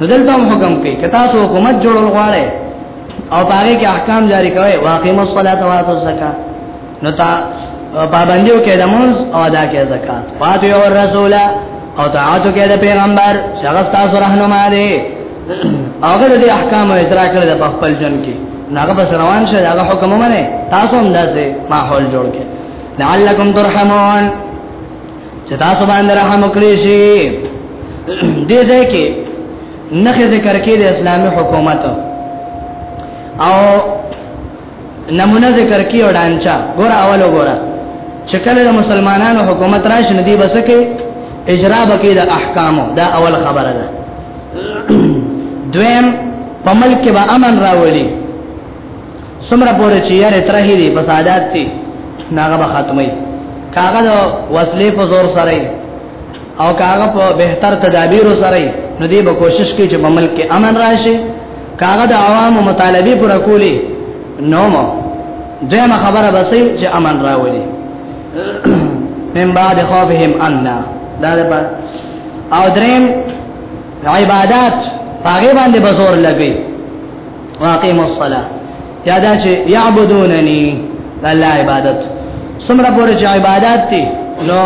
دلته حکم کوي کتا سو حکومت جوړول غواړي او باغې کې احکام جاری کوي واقیم الصلاۃ و اتو الزکات نو تا پابندیو کې د مونږ او ادا کې زکات فاتیو الرسول او طاعت کې د پیغمبر شغف تاسو رهنما دی هغه د احکام او اجرا کړل د خپل جن کې هغه بس روان شه هغه حکم ومنه تاسو هم داسې ماحول جوړ کړئ لعلکم ترحمون چې تاسو باندې رحم وکړي شي دې ځای کې نخې ذکر کې د اسلامي حکومت او نمونه ذکر کې وړانچا ګور اول وګوره چې کله د مسلمانانو حکومت راشي ندی بس کې اجرا بکې د احکامو دا اول خبره ده دویم په ملک به امن راولي سمره پوره چې یاره ترې دی فسادات دي ناغه به ختمي کاغه د وسلې په زور سره او کاغه په بهتر تدابیر سره نو دی به کوشش کوي چې په ملک کې امن راشي کاغه د عوامو مطالبه پر کولی نو مو دغه خبره بسې چې امن راولي من بعد خوفهم ان دا ده او دریم عبادت هغه باندې بزور لګي واقیم الصلاه یا دا چې یعبدوننی الله عبادت سمره پورې چې عبادت دي نو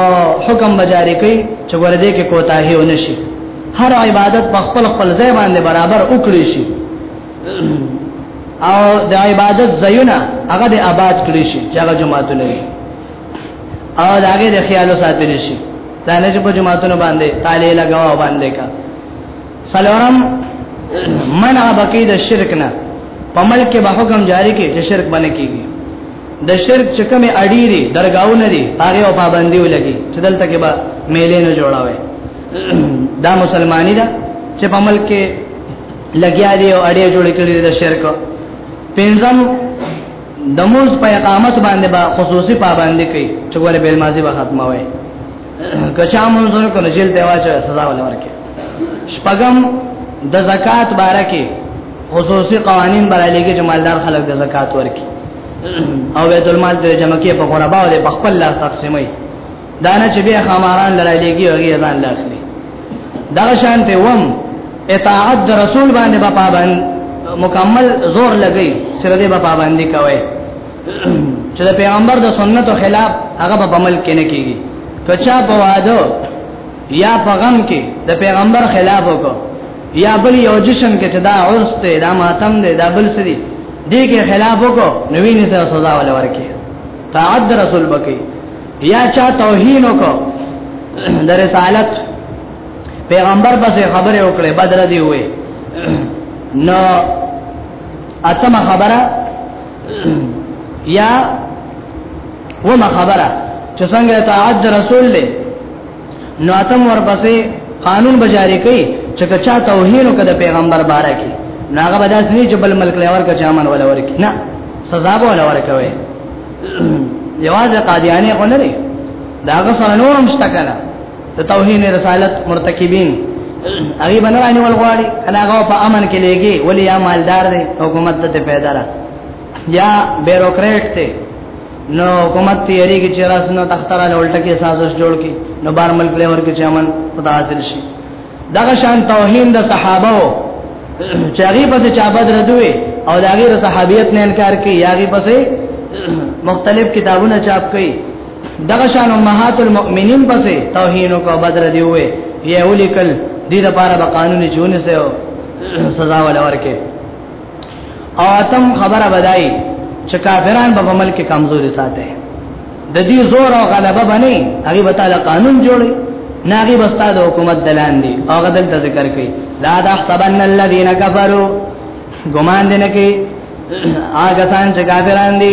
حکم بجاری کوي چې ورده کې کوتاهي ونشي هر عبادت په خپل خپل ځای باندې برابر وکړي شي او د عبادت زیونه هغه د آباد کړی شي چې هغه جماعتونه وي او دا هغه د خیال ساتل شي دا نه چې په جماعتونو باندې تعالی لګاو باندې کا سلورم منع بکی د شرک نه په ملک به حکم جاری کې چې شرک باندې کیږي د شرک چې کومه اړی دي درگاہونه دي هغه او پابندي ولګي چې دلته کې به میلې نه جوړاوي دا مسلمانی دا چې په ملک کې لګیا دي او اړې جوړې کړې د شرک پنځم د موز په اقامت باندې با خصوصي پابندي کوي چې ګوره بیل مازی به ختمه وي کچا منظور کړو جیل دی واچو سزا ولې ورکه شپغم د زکات باره کې خصوصي قوانين برالي کې چې مالدار خلک د زکات ورکي او بیت المال د جمع کې په غربا او په خپل لاس تقسیمي دا نه چې بیا خماران لړلې کې هغه ځان لاخلي دا شانت وم اطاعت د رسول باندې په پابند مکمل زور لګي چې دې په پابندي کوي چې د پیغمبر د سنتو خلاف هغه په عمل کې نه کیږي کچا په واده یا په غم کې د پیغمبر خلاف وکړو یا بل یو جشن کې چې دا عرس ته دا ماتم دی دا بل څه دی دې کې خلاف وکړو نو ویني سره سزا ول ورکی تعد رسول بکی یا چا توهین وکړو د رسالت پیغمبر پسې خبره وکړه بدر دی وې نو اتمه خبره یا وما خبره چې څنګه اطاعت د رسول له نو اتم ورپسې قانون بجاری کوي چې چا توهین وکړ د پیغمبر باره کې ناغه بداس نه چې بل ملک لور کا چامن ولا ورکی نه سزا به ولا ورکوي یوازې قادیانی خو نه لري داغه سره نورم شته کړه د توهین رسالت مرتکبین هغه باندې باندې ولغواړي انا هغه په امن کې لګي ولی یا مالدار دی حکومت ته پیدا را یا بیوروکرات ته نو حکومت تیاری کې چې راس نو تختره لولټه کې سازش جوړ کې نو بار ملک له ور کې چې امن پتا حاصل شي دغه شان توهین د صحابه وو چې هغه په چا بدر دوی او د هغه صحابیت نه انکار کوي هغه په مختلف کتابونه چاپ کوي دغه شان امهات المؤمنین پسې توهین او بدر دی وې یې ولیکل دې د پاره به قانون جوړ سه سزا ولا ورکه او اتم خبره بدای چې کافران به عمل کې کمزوري ساتي د دې زور او غلبه باندې هغه به تعالی قانون جوړي ناغي بستا د حکومت دلان دي هغه دل ذکر کوي لا تحسبن الذين كفروا ګمان دي نه کوي هغه سان چې کافران دي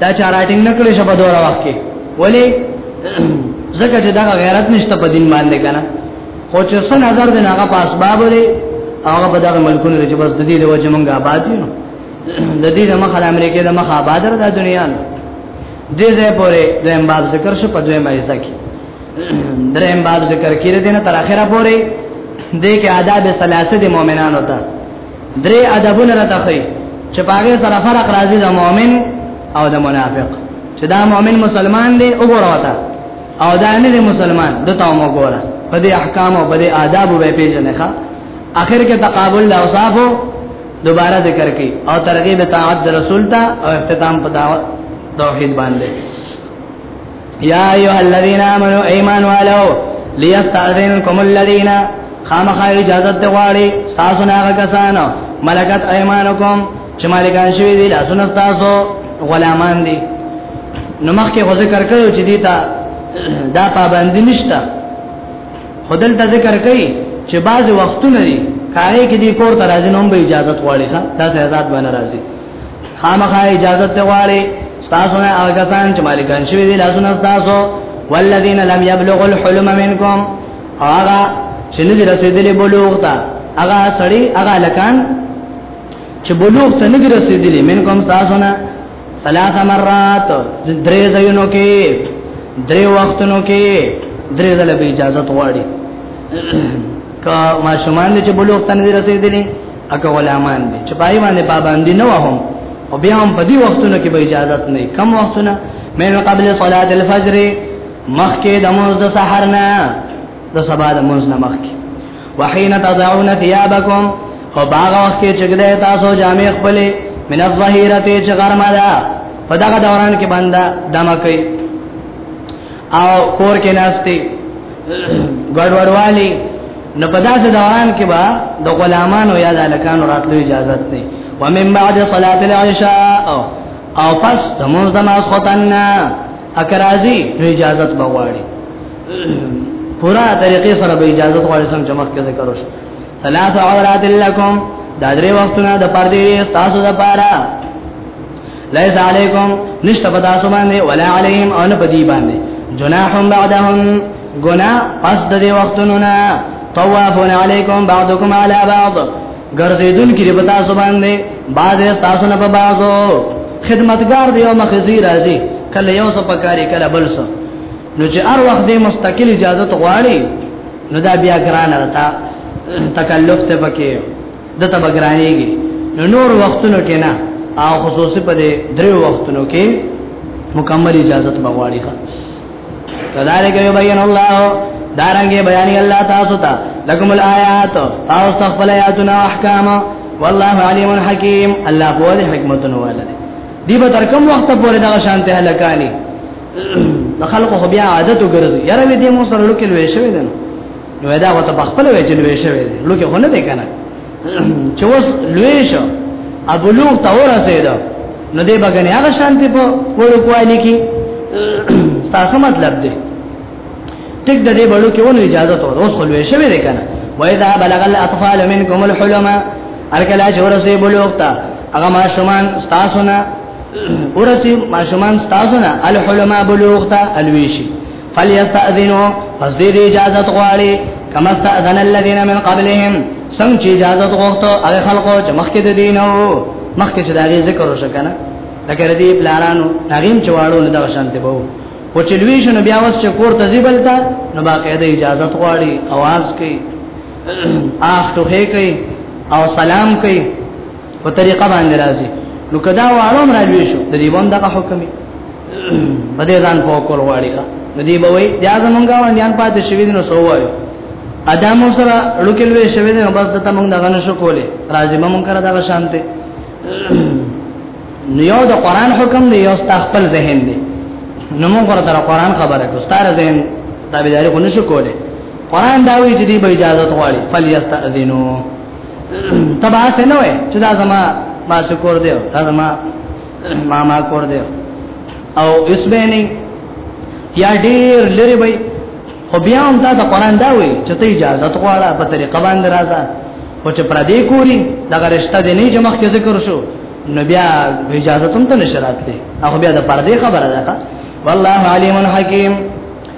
دا چا راټینګ نه کړی شپه دوه وخت کې ولی زکه چې دا غیرت نشته په دین باندې کنه خو چې څو نظر دی هغه په اسباب دی هغه په دغه ملکونو کې بس د دې د وجه مونږه آباد یو د دې د مخه د امریکې د مخه آباد را د دنیا نه دې ځای پورې د امباب ذکر شو په دوی مې ځکه درې امباب ذکر کړی دی نه تر اخره پورې دې کې آداب ثلاثه د مؤمنانو ته درې ادبونه راته خي چې باغې سره فرق راځي د مؤمن او د منافق چې دا مؤمن مسلمان دی وګوروتا او دا نه دی مسلمان دته مو ګوره په دې احکام او په دې آداب به پیژنې ښا اخر کې تقابل اوصاف دوباره ذکر کی او ترغیب اطاعت رسول ته او اختتام په دعوت توحید باندې یا ایها الذین آمنو ایمان والو لیستاذنکم الذین خامخ اجازه ته غواړي تاسو نه کسانو ملکت ایمانکم چې مالکان شوی دي لاسونه تاسو غلامان دي نو مخکې غو ذکر کړو چې دي تا دا پابندی نشته خدل ته ذکر کوي چې بعض وختونه دي کاري کې دي کور ته راځي نو به اجازه غواړي ښا تاسو آزاد باندې راځي خامخا اجازه ته غواړي تاسو نه هغه کسان چې مالکان شوی دي لاسونه تاسو والذین لم یبلغوا الحلم منکم هغه چې نه رسیدلې بلوغ ته هغه سړی هغه لکان چې بلوغ ته نه رسیدلې منکم تاسو نه ثلاث مرات درې ځایونو کې درې وختونو کې درې ځله به اجازه غواړي کا ما شومان چې بلوغ ته نه رسیدلې اګه غلامان دي چې پای باندې پابندي نه وهم او بیا هم په دې وختونو کې به اجازه نه کم وختونه مې قبل صلاه الفجر مخکې د موز د سحر نه د سبا د موز نه مخکې وحين تضعون ثيابكم او باغ وخت کې چې ګده تاسو جامې خپلې من الظهيره چې غرمه ده په دغه دوران کې بندا دمه کوي او کور کې ناشته ګډوډوالي نو په داسې دوران کې به د غلامانو یا د الکانو راتلو اجازه ده ومن بعد صلاه العشاء او پس د موږ د ماسختن اکرازي اجازه به غواړي پورا طریقې سره به اجازه غواړي سم چې مخکې ذکر وشي ثلاث عورات لكم دا درې وختونه د پردې تاسو د پاره لیس علیکم نشته په تاسو باندې ولا علیهم او نه پدی باندې جناحهم بعدهم گنا پس د دې وختونو نه طوافون علیکم بعضکم علی بعض ګرځیدون کې په تاسو باندې بعض تاسو نه په بعضو خدمتگار دی او مخزی راځي کله یو څه پکاري کله بل څه نو چې هر وخت دې مستقل اجازه غواړي نو دا بیا ګران راته تکلف ته پکې د تبګرانیږي نو نور وختونو کې نه او خصوصي په دې درو وختونو کې مکمل اجازه ته بغواړي ښه کذالک یبین الله دارنګه بیان الله تاسو ته لکم الایات او تخفل آیاتنا احکام والله علیم حکیم الله په دې حکمتونو ولر دی به تر کوم وخت پورې دا شانته هلکانی خلق خو بیا عادت وګرځي یاره دې مو سره لوکل وې شوی دی نو دا وته په خپل وجه لوي شوی دی لوګي خو نه دی کنه چې اوس لوي شو ابو لوغ ته ورسېد نو دې بګنې هغه شانتي په وړو کوالي کې تاسو مطلب دی ټیک د دې بړو کې ونه اجازه ته اوس خو لوي شوی دی کنه وایدا بلغ الاطفال منکم الحلم ارکلا چې ورسې بلوغ ته هغه ما شومان تاسو نه ورسې ما شومان تاسو نه الحلم بلوغ ته الويشي فلیستاذنوا پس دې اجازه غواړي کما استاذن الذين من قبلهم څنګه چې اجازه غوښته هغه خلکو چې مخکې د دینو مخکې چې دا ذکر وشو کنه لکه ردی پلانانو نغیم چواړو نه دا شانته بو او چې لوي شنو بیا وس چې کور ته زیبلتا نو باقاعده اجازه غواړي आवाज کوي اخ ته کوي او سلام کوي په طریقه باندې راځي نو کدا وارم راځي شو د دې باندې دغه حکم په دې ځان په کول واړی نو دی به وي دا زمونږه وندیان پاتې شوی نو سو وایو ادم سره لوکل وی شوی نو بس ته مونږ دغه نشو کولې راځي مونږ کرا دغه شانته نو یو د قران حکم دی یو خپل ذهن دی نو مونږ ورته قران خبره کو ستاره ذهن تابعداري کو نشو کولې قران دا وی چې دی به اجازه غواړي فلیستاذینو تبا څه نه وای چې دا زما ما څه کور دی دا زما ما ما کور دی او اس به نه یا ډیر لري وای خو بیا هم دا د قران دا وای چې ته اجازه غواړه په طریقه باندې راځه خو چې پر دې کوری دا رشتہ دې نه چې مخکې ذکر شو نو بیا اجازه تم ته نشرات دي هغه بیا د پردې خبره ده والله علیم حکیم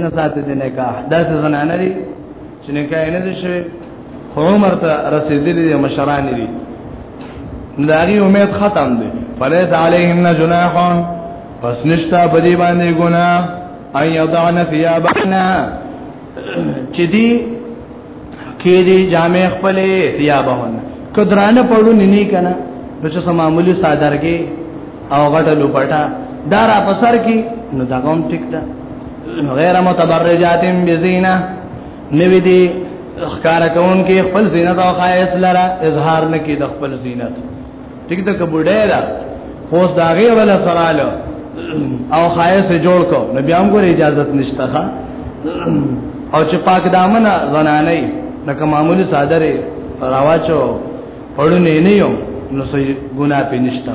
نه ساتي د نکاح داسې زنانه دي چې نکاح نه دي شوی خو عمر ته رسېدلي دي مشران دي داغي امید ختم دي فلیس علیهن جناح پس نشتا بدی باندې ګنا ان یضعن ثيابهن چې دي کې دي جامې خپلې ثيابهن کدرانه پړو ننی کنه نو چې سمامولي صادرګي او غټه لوپټه دار په سر کې نو دا کوم ټیک ده غیر متبرجات بزینه نوی دی اخکار کون کې خپل زینت او خایس لرا اظهار نه کې د خپل زینت ټیک ده کبوډه ده خوس داغه ولا سرالو او خایس جوړ کو نبی هم ګور اجازه نشته او چې پاک دامن زنانه لکه معمولی صادره راواچو پړونه نه یو نو سې ګنا په نشته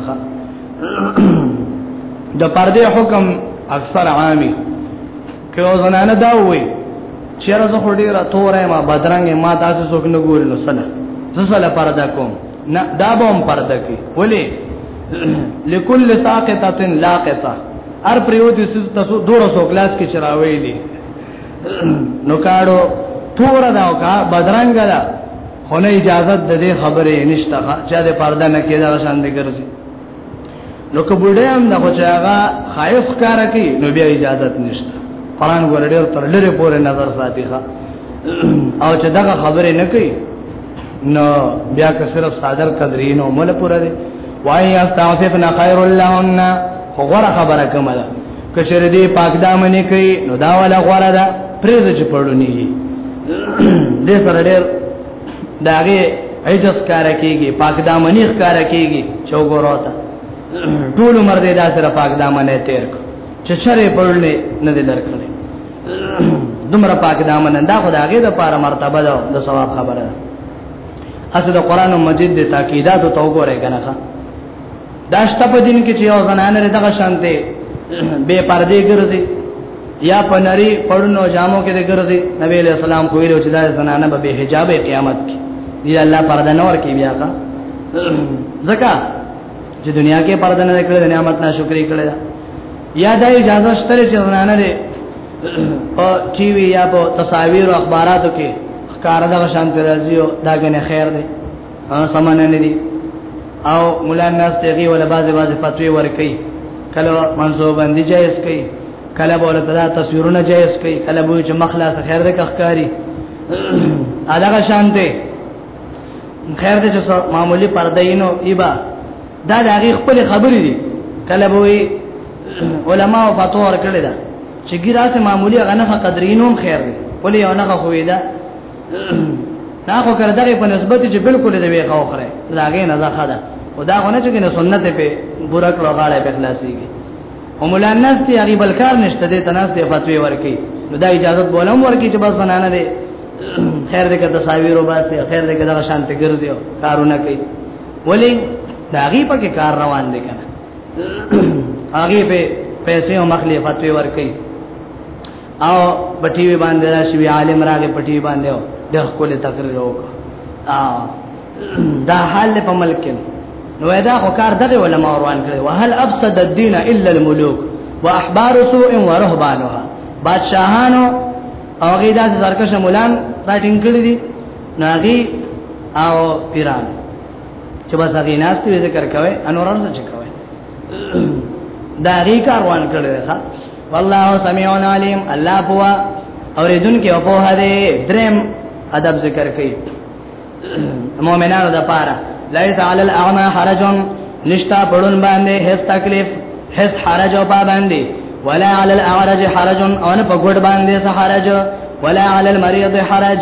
د پردې حکم اکثر عامي که زنانه دا وې چیرې زه خوري را تورې ما بدرنګ ما تاسو څوک نه ګوري نو سلا زه سلا پردا کوم نه دا به هم پردا کی ولې لكل ساقطه لاقطه ار پریوتی تاسو دور سو کلاس کې چراوي دي نو کاړو تور دا او کا بدرنګ دا خو نه اجازه د دې خبرې نشته چې د پرده نه کېدا شان دې ګرځي نو کبوډه هم د خوچاغه خایس کار کوي نو بیا اجازه نشته قران ور ډېر تر لری پورې نظر ساتي ښا او چې دا خبرې نه کوي نو بیا که صرف صادر قدرین او مل پورې وای استعففنا خیر اللهن خو غره خبره کومه کچره دې پاک دامنې کوي نو دا ولا غوړه ده پریز چې پړونی دې سره ډېر داګه عجز کار کیږي پاک دامنې ښکار کیږي چوغوروتا ټول عمر دې دا سره پاک دامنې تیر کو چې چرې پړلې نه دې درکړې دومره پاک دامن دا خدایګه د پاره مرتبه ده د ثواب خبره ده اصل قرآن مجید د تاکیدات او توګه راګنه دا شته په دین کې چې یو زنانه لري دغه شانته به پردې ګرځي یا په نری پړونو جامو کې ګرځي نبی له سلام کویلو چې دا زنانه به حجاب قیامت کې دی الله پرده نور کې بیا کا زکا چې دنیا کې پرده نه کړې نعمت ناشکری کړې یا دا اجازه شته چې زنانه دې او ټي وي یا په تصاویر او اخباراتو کې کار دغه شانته راځي او دا غنه خیر دی هغه سمانه نه دي او مولا ناس تیغي ولا بعضه بعضه فتوی ور کوي کله منځو باندې جایز کوي کله بوله دا تصویرونه جایز کوي کله بو چې مخلاص خیر دې کخکاری الګه شان دې خیر دې چې معمولی پردینو ایبا دا د هغه خپل خبرې دي کله بوې علما او فتوا ورکړي دا چې ګیراسه معمولی غنه قدرینوم خیر دی ولې یو نه خوې دا دا خو کړه دغه په نسبت چې بالکل دې وې خوخره لاګې نه ځخه ده خدا غو نه چې نه سنت په ګور کړه غاړه په خلاصيږي او مولا ناس ته هغه بلکار نشته دې تناس ته فتوی ورکي نو دا اجازه بولم ورکي چې بس بنانه دې خیر دې کته تصاویر او باسي خیر دې کته شانت ګرځي کارونه کوي ولی دا غي په کې کار روان دي کنه هغه په پیسې او مخلفت ورکي او په ټي وي باندې راشي عالم راغی په ټي وي باندې د خپل تقریر وکړ دا حال په ملک کې نو دا خو کار دغه علماء روان کړي وهل افسد الدين الا الملوك واحبار سوء ورهبانها بادشاہانو او غیدا زرکش مولان دا ټینګ کړی دي ناغي او پیران چې بس هغه ناس ته ذکر کوي انوران څه کوي دا غي کاروان کړی ښا والله سميع عليم الله پوا اوریدونکو او په هدي درم ادب ذکر کوي مؤمنانو د پاره ليس على الاعمى حرج نشتا پړون باندې هیڅ تکلیف هیڅ حرج او پابندي ولا على الاعرج حرج او نه په ګډ باندې څه حرج ولا على المريض حرج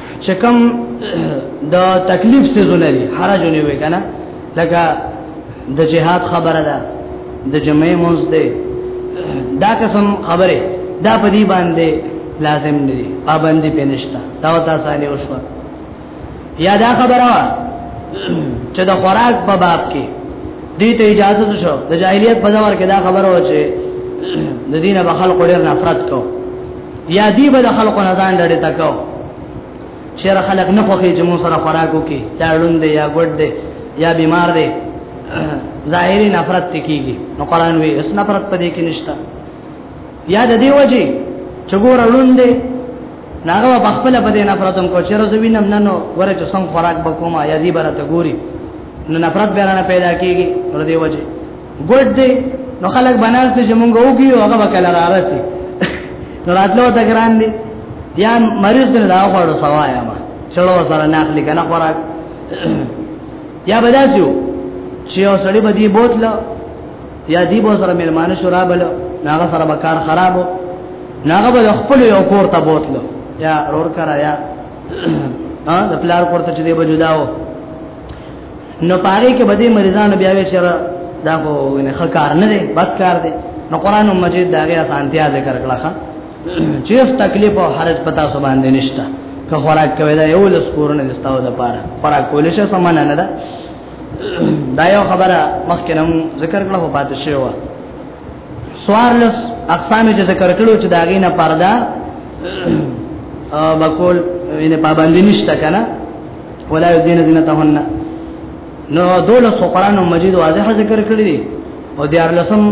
چې کوم د تکلیف څه زولري حرج نه وي کنه لکه د جهاد خبره ده د جمعې مونږ ده دا قسم خبره دا په دې باندې لازم نه دي پابندي پینشتا دا وتا سالي وشو یا دا خبره وا چې د خوراک په باب کې دې ته اجازه شو د جاهلیت په زمر کې دا خبره و چې د دینه بخل قدر نفرت کو یا دی به د خلکو نه ځان ډډه تکاو شر خلک نه خوخي چې مو سره خوراک وکي دا لوند یا ګډ دی یا بیمار دی ظاهری نفرت کیږي نو قران وی اس نفرت پدې کې نشته یا د دې وجه چې ګور لوند دی ناغه په خپل په دې نفرت هم کو چې روز وینم نه نو ورته چې څنګه خوراک بکوما یا دی برته ګوري نو نفرت بیرانه پیدا کیږي ور دې وجه ګډ دی نو خلک بناس چې مونږ وګي او هغه وکړه راغسي نو راتلو ته ګران دي یا مریض نه دا غواړو سوایا ما چلو سره نه اخلي کنه خوراک یا بداسیو چې یو سړی به دی بوتل یا دی بو سره مېلمانه شرابل ناغه سره به کار خرابو ناغه به خپل یو کور ته بوتل یا رور کرا یا ها د پلار کور ته چې دی به جداو نو پاره کې بده مریضانو بیا وی چر دا خو نه خکار نه دی بس کار دی نو قران مجید داغه اسانتیا ذکر کړه چې اس تکلیف او حرج پتا سو باندې نشته که خوراک کوي دا یو لس کورونه دستاو د پاره خوراک کول شي سامان نه ده دا یو خبره مخکې نم ذکر کړه په پاتې شو سوار لس اقسام چې ذکر کړو چې داغې نه پردا بقول وینه پابندی نشته کنه ولا يدين زينتهن نو دولس قرآن مجید واضح ذکر کړی دی او دیار لسم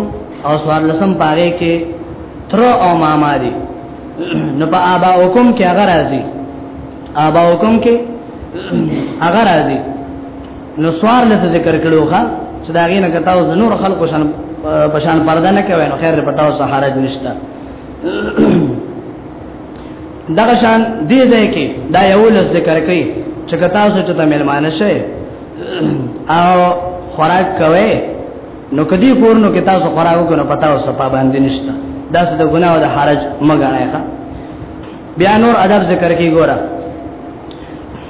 او سوار لسم پاره کې تر او ماما دی نو په آبا حکم کې هغه راځي آبا حکم کې هغه راځي نو سوار لسه ذکر کړو ښا چې دا غي نه کتاو زنور خلکو شان پشان پرده نه کوي نو خیر پټاو سهارج نشته دغه شان دې ځای کې دا یو لږ ذکر کوي چې کتا سو چې تمل مان شي او خوراک کوي نو کدی کور نو کتا سو خوراک کو نه پتا او صفه باندې نشته دا څه د ګناه او د حرج مګنه ښه بیا نور ادب ذکر کوي ګوره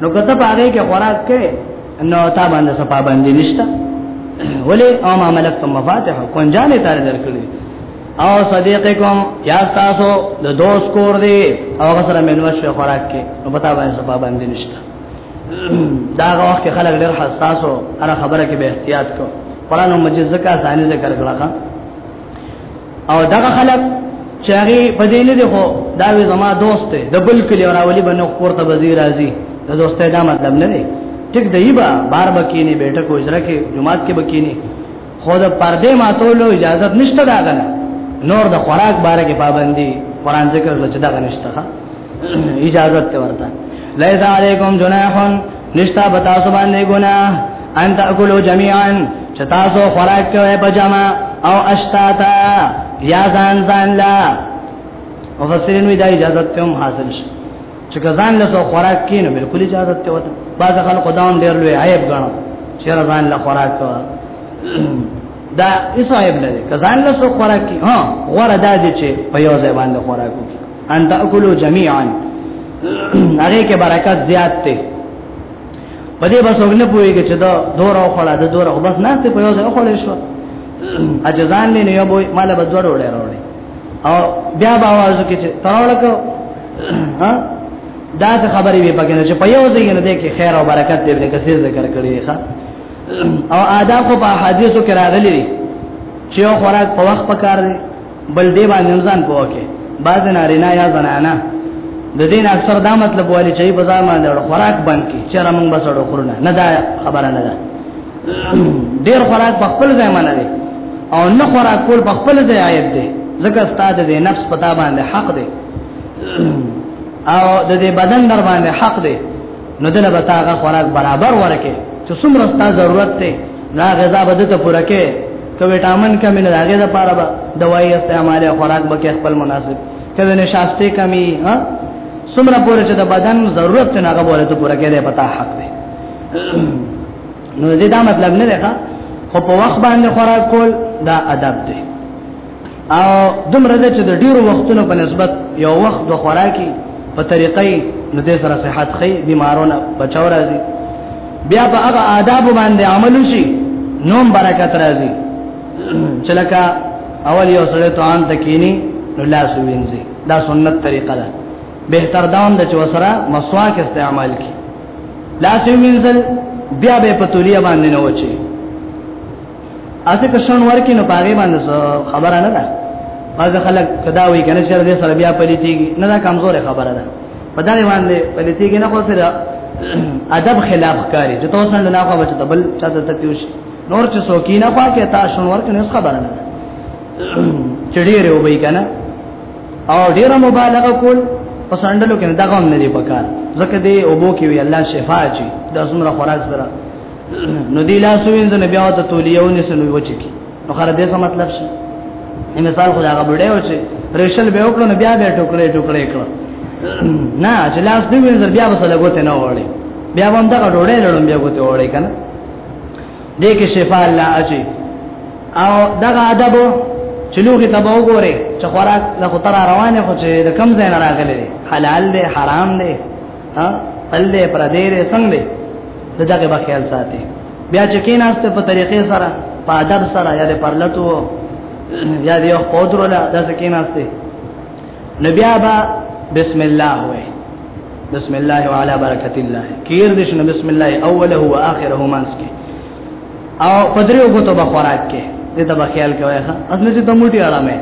نو کته په هغه کې خوراک کې نو تا باندې صفه باندې نشته ولې او ما ملکتم مفاتح کنجانه تار درکړي او صدیقکم یا تاسو د دوست کور دی او غسر منوش خوراک کې نو پتا باندې صفه باندې نشته دا وخت خلک ډېر حساس او هر خبره کې به احتیاط کو قران مجید زکه ثاني ذکر کړه او دغه خلک چې هغه په دې نه دی خو دا وی زما دوست دی د بل کلی راولي بنو کوړه وزیر راځي د دوستۍ دا مطلب نه دی ټیک دی با بار بکینی بیٹه کو اجرا کې جمعات کې بکینی خو د پردې ماتولو اجازه نشته دا غنه نور د خوراک باره کې پابندي قران ذکر لچدا غنښت اجازه ته ورته لیس علیکم جناح نشتا بتا سو باندې ګنا ان تاکلوا جميعا چتا سو خوراک کوي په جما او اشتاتا یا ځان ځان لا مفسرین وی دا اجازه ته هم حاصل شي چې ځان له سو خوراک کینو بالکل اجازه ته وته بعض خلک خداون ډیر لوی عیب غنو چې ځان له خوراک کوي دا ایسو عیب نه دی کزان له سو خوراک کی ها غره دا دي چې په یو ځای باندې خوراک وکړي ان تاکلوا جميعا هغه کې برکت زیات دی په دې بس وګنه پويږي چې دا دور او خړه د دور او بس نه ته په یو ځای خړې شو اجزان نه یو بو مال به دوړ وړه راوړي او بیا به आवाज کې چې تاولک ها دا خبرې به پکې نه چې په یو ځای نه ده کې خیر او برکت دې به کثیر ذکر کړی ښا او آداب خو په حدیثو کې راغلي دي چې یو خوراک په وخت پکار دی بل دی باندې ځان پوکه بعض نارینه یا زنانه د دین اکثر دا مطلب والی چې په ځان باندې خوراک بند کی چې را مونږ بسړو خورنه نه دا خبره نه ده ډیر خوراک په خپل ځای باندې دی او نه خوراک کول په خپل ځای عیب دی ځکه ستاسو د نفس پتا باندې حق دی او د دې بدن در باندې حق دی نو دله به تاغه خوراک برابر ورکه چې څومره ستا ضرورت ته نا غذا به ته پوره کې که وټامین کمی نه هغه لپاره به دوايي استعمال خوراک به کې خپل مناسب کله نشاسته کمی ها څومره پوره چې د بدن ضرورت نه هغه بوله ته پوره کې ده پتا حق ده نو دې دا مطلب نه ده خو په وخت باندې خوراک کول دا ادب دی او دومره چې د ډیرو وختونو په نسبت یو وخت د خوراکي په طریقې نو د سره صحت خي بیمارونه بچاو راځي بیا په هغه آداب باندې عمل وشي نوم برکت راځي چې لکه اول یو سره ته ان تکینی نو لاس وینځي دا سنت طریقه ده بهتر داوم د چوسره مسواک استعمال کی لاس وینځل بیا به په تولیه باندې نه وچی اسه کښون ورکی نو پاغه باندې خبره نه ده هغه خلک کدا وی کنه چې دې سره بیا پلیتی نه دا کمزوره خبره ده په دې باندې پلیتی کې نه خو سره ادب خلاف کاری چې تاسو نه نه خو بچته بل چا ته تیوش نور چې سوکی نه خوا کې تاسو نور کې نه خبره نه چړیره وبې کنه او ډیر مبالغه کول پسندلو کې نه دا کوم نه دی پکار ځکه دې اوبو کې وی الله شفا چی د زمره خوراک سره نو دی لاس وینځ نه بیا ته تولیو نه سنوي وچی کی نو خره دې څه مطلب شي مثال خو هغه بډې و چې ریشل به وکړو نو بیا به ټوکړې ټوکړې کړو نه چې لاس دې وینځ بیا به سره ګوت نه وړي بیا هم دا ډوړې لړم بیا ګوت وړي کنه دې کې شفا الله اچي او دا ادب چې لوګي تبو ګوره چې خوراک له خطر روانه خو چې د کم ځای نه راغلي حلال دی حرام دی ها الله پر دې رې څنګه دې دغه به خیال ساتي بیا چې کیناسته په طریقې سره په ادب سره یا دې پرلتو یا دې یو قدرت لا داس کیناسته نبی ابا بسم الله وې بسم الله وعلى برکت الله کیر دې شنو بسم الله اوله او اخره مانس کې او پدریو کو ته بخوراک کې دې ته بخیال کوي ها اصل چې ته موټي اړه مې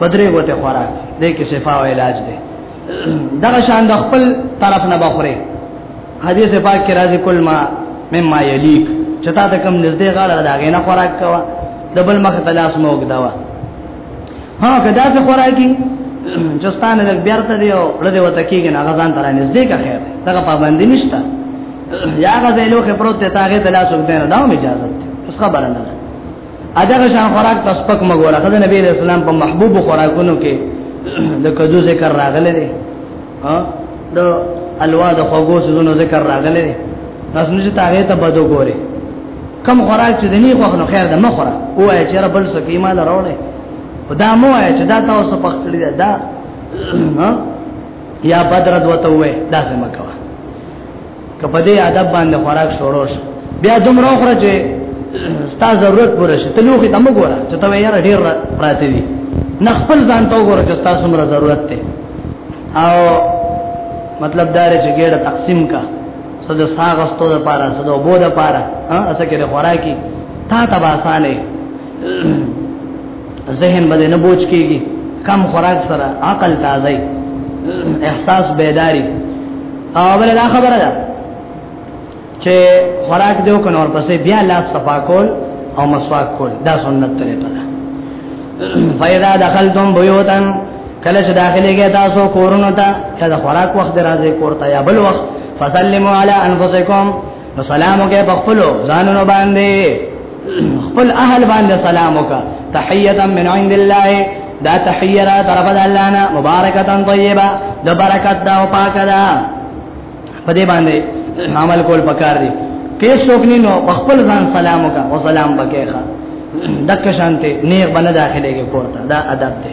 پدریو ته خوراک دې کې شفا او علاج دې دغه شان د خپل طرف نه بخره حدیث پاک کې راځي کل ما مما یلیک چتا ته کم نږدې غاړه دا غینه خوراک کوا دبل مخ ته لاس موګ داوا ها کدا ته خوراکي چستانه د بیرته دی او لده وته کېږي نه غزان تر نږدې کا خیر دغه پابندی نشته یا غزه لوخه پروت ته تاغه ته لاس وګدنه دا مې اجازه ده خبره نه اداغه شان خوراک تاسو پک مګوره خدای نبی رسول الله په محبوب خوراکونو کې د کدو ذکر راغلی دی ها د الوا د خوګو سونو ذکر راغلی دی تاسو نه تاغه ته بدو ګوره کم خوراک چې دني خو نو خیر ده مخره وای چې رب بل سکی مال راوړې خدا مو وای چې دا تاسو په خپل دا ها یا بدر دوته وای دا سم کوا کپه دې ادب باندې خوراک شروع شو بیا دومره خره چې ستا ضرورت پوره شي ته لوخي تم ګوره چې ته یې را ډیر پراته دي نه خپل ځان ته ګوره چې تاسو مر ضرورت ته او مطلب دا رې چې ګډه تقسیم کا سده ساغستو د پاره سده وبو د پاره ها اسه کې خوراکي تا ته باسانه ذهن باندې نه بوج کیږي کم خوراک سره عقل تازه احساس بیداری او بل دا خبره ده چې خوراک دیو کنه اور پسې بیا لاس صفا کول او مسواک کول دا سنت طریقه ده فیدا دخلتم بیوتن کله چې داخلي کې تاسو کورونو ته کله خوراک وخت راځي کورته یا بل وخت فسلموا علی انفسکم نو سلام وکړه په خپل ځانونو باندې خپل اهل باندې سلام وکړه تحیتا من عند الله دا تحیرا طرف د الله نه مبارکتن طیبه د برکت دا او پاک دا په دې باندې عمل کول پکار دي کې څوک نه نو خپل ځان سلام وکړه او سلام بکې ښه دک شانته نیک بنه داخله کې کوړه دا ادب دی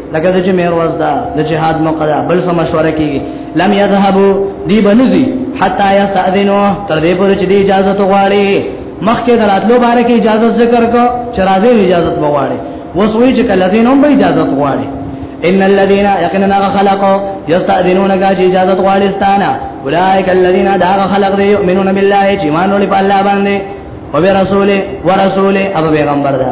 لکه د چې مېر ورځ ده د جهاد موقع ده بل څه مشوره کیږي لم يذهبوا دی بنزي حتا يستاذنوا تر دې پورې چې اجازه ته غواړي مخکې دراتلو باره کې اجازه ذکر کو چې راځي اجازه وغواړي وسوي چې کله دین هم به اجازه غواړي ان الذين يقننا خلقوا يستاذنون کا چې اجازه غواړي ستانه اولئک الذين دا خلق دی يؤمنون بالله چې ایمان لري په الله باندې او برسوله ورسوله ابو پیغمبر دا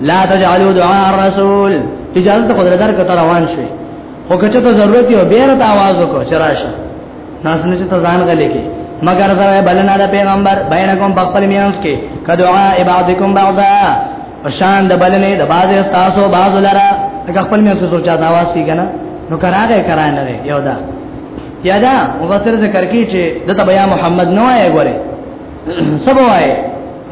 لا تجعلوا دعاء الرسول اجازه خو درکړه کته روان شي او کته ته ضرورت یو بیر ته आवाज وکړه چراشه ناس نه چې ته ځان غلې کې مگر زره بلنه د پیغمبر بینکم بخل میانس کې کدعا عبادکم بعضا پشان د بلنې د باز تاسو باز لرا هغه خپل میانس ته چا आवाज کی کنه نو کراغه کرای نه یو دا یادا مفسر ذکر کی چې د تبیا محمد نو آئے غره سبوای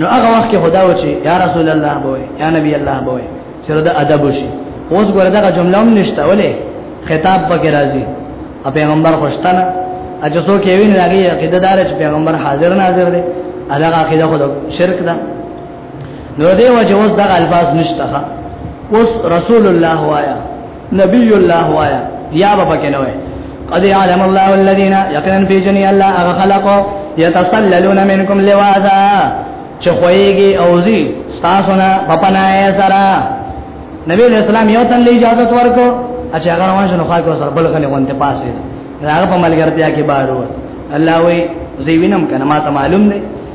نو هغه وخت کې خدا و چې یا رسول الله بوي یا نبی الله بوي چې دا ادب وشي اوس ګور دا جمله هم نشته ولې خطاب پکې راځي او پیغمبر خوشتنه اجه سو کې وین راغی عقیده دار چې پیغمبر حاضر ناظر دی هغه عقیده خو شرک ده نو دې وجه اوس دا الفاظ نشته اوس رسول الله وایا نبی الله وایا یا به پکې نه وای قد علم الله الذين يقينا في جني الله اغه خلقو يتسللون منكم لواذا چې خوېږي او زی تاسو نه پپنای سره نبی اسلام یو تن له اجازه ورکو اچھا هغه روان شنو خاکو سره بل غنه وانت پاسې هغه په ملګرتیا کې بارو الله وی زیوینم کنه ما ته معلوم دی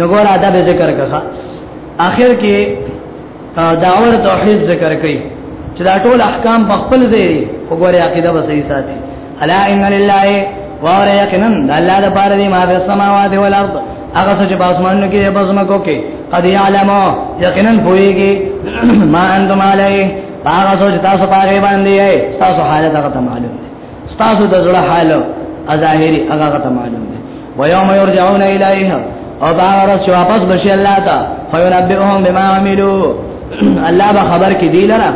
نګور ادب ذکر کړه اخر کې داور توحید ذکر کړي چې دا ټول احکام په خپل ځای وګوره عقیده به صحیح ساتي الا ان لله وار یقینا الله د بار دی ما په سماوات او الارض هغه څه چې په اسمانونو کې په زمکو کې قد یعلمو یقینا پوهیږي ما انتم علی هغه څه چې تاسو پاره باندې تاسو حالت هغه معلوم ستاسو د زړه حال او ظاهري هغه ته معلوم دی و یوم یرجعون الیه او دا ورځ چې واپس بشي الله ته فینبئهم بما عملوا الله به خبر کې دی لره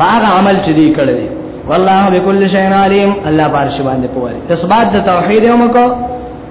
هغه عمل چې دی کړی والله بكل شيء عليم الله بارش باندې پوهه اثبات د توحید یو مکو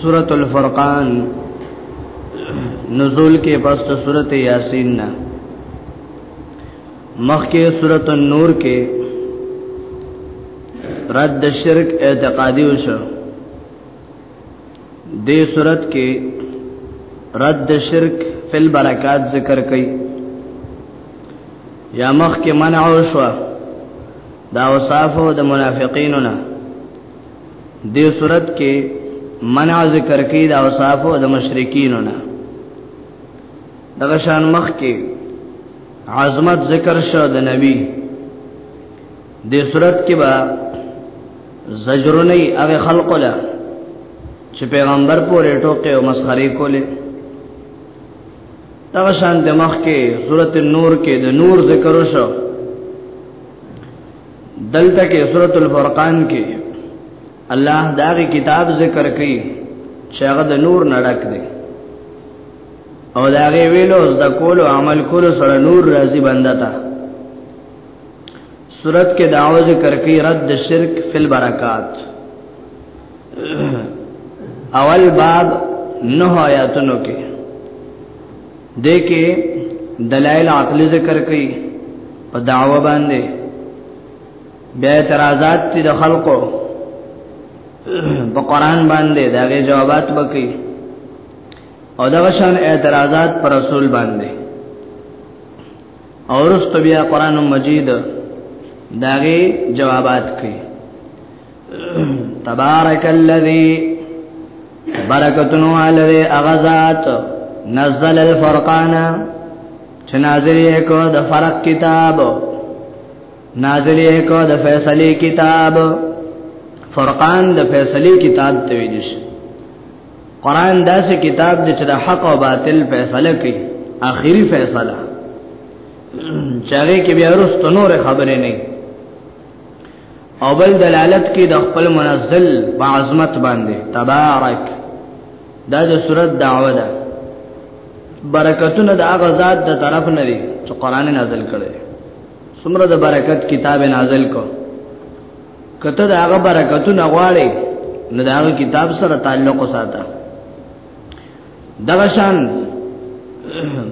سورۃ الفرقان نزول کې پس ته سورۃ یاسین نه مخکې سورۃ النور کې رد شرک اعتقادي وشو دې سورۃ کې رد شرک فل برکات ذکر کړي یا مخکې منع وشو دا اوصاف د منافقینو نه دې صورت کې منع ذکر کې د اوصاف او د مشرکین نه دغه شان مخ کې عظمت ذکر شو د نبی دې صورت کې با زجرونه هغه خلق له چې پیغمبر پورې ټوکې او مسخري کولې دغه شان د مخ کې سورته نور کې د نور ذکر وشو دلته کې سورۃ الفرقان کې الله دا کتاب ذکر کړي چې هغه د نور نړک دی او دا غي ویلو د کول او عمل کول سره نور راضي بنده تا صورت کې داو ذکر کړي رد شرک فی البرکات اول باب نه آیاتونو کې دې کې دلایل عقلی ذکر کړي په دعوه باندې بیا اعتراضات دي د خلکو په قران باندې دا غي جوابات وکي او دا شان اعتراضات پر رسول باندې اور اس بیا قران مجید دا غي جوابات کوي تبارک الذی برکتنو علی اغزات نزل الفرقان چې نازل یې کو د فرق کتاب نازل یې کو د فیصله کتاب فرقان د فیصله کتاب ته ویل شي قران داسې کتاب دی چې د حق او باطل فیصله کوي اخیری فیصله چاره کې بیا ورسته نور خبرې نه او بل دلالت کې د خپل منزل په عظمت باندې تبارک دا د صورت دعوه ده برکتونه د هغه ذات د طرف نه دي چې قران نازل کړي څومره د برکت کتاب نازل کو کته د هغه برکتونه غواړي نو د هغه کتاب سره تعلق وساته دغه شان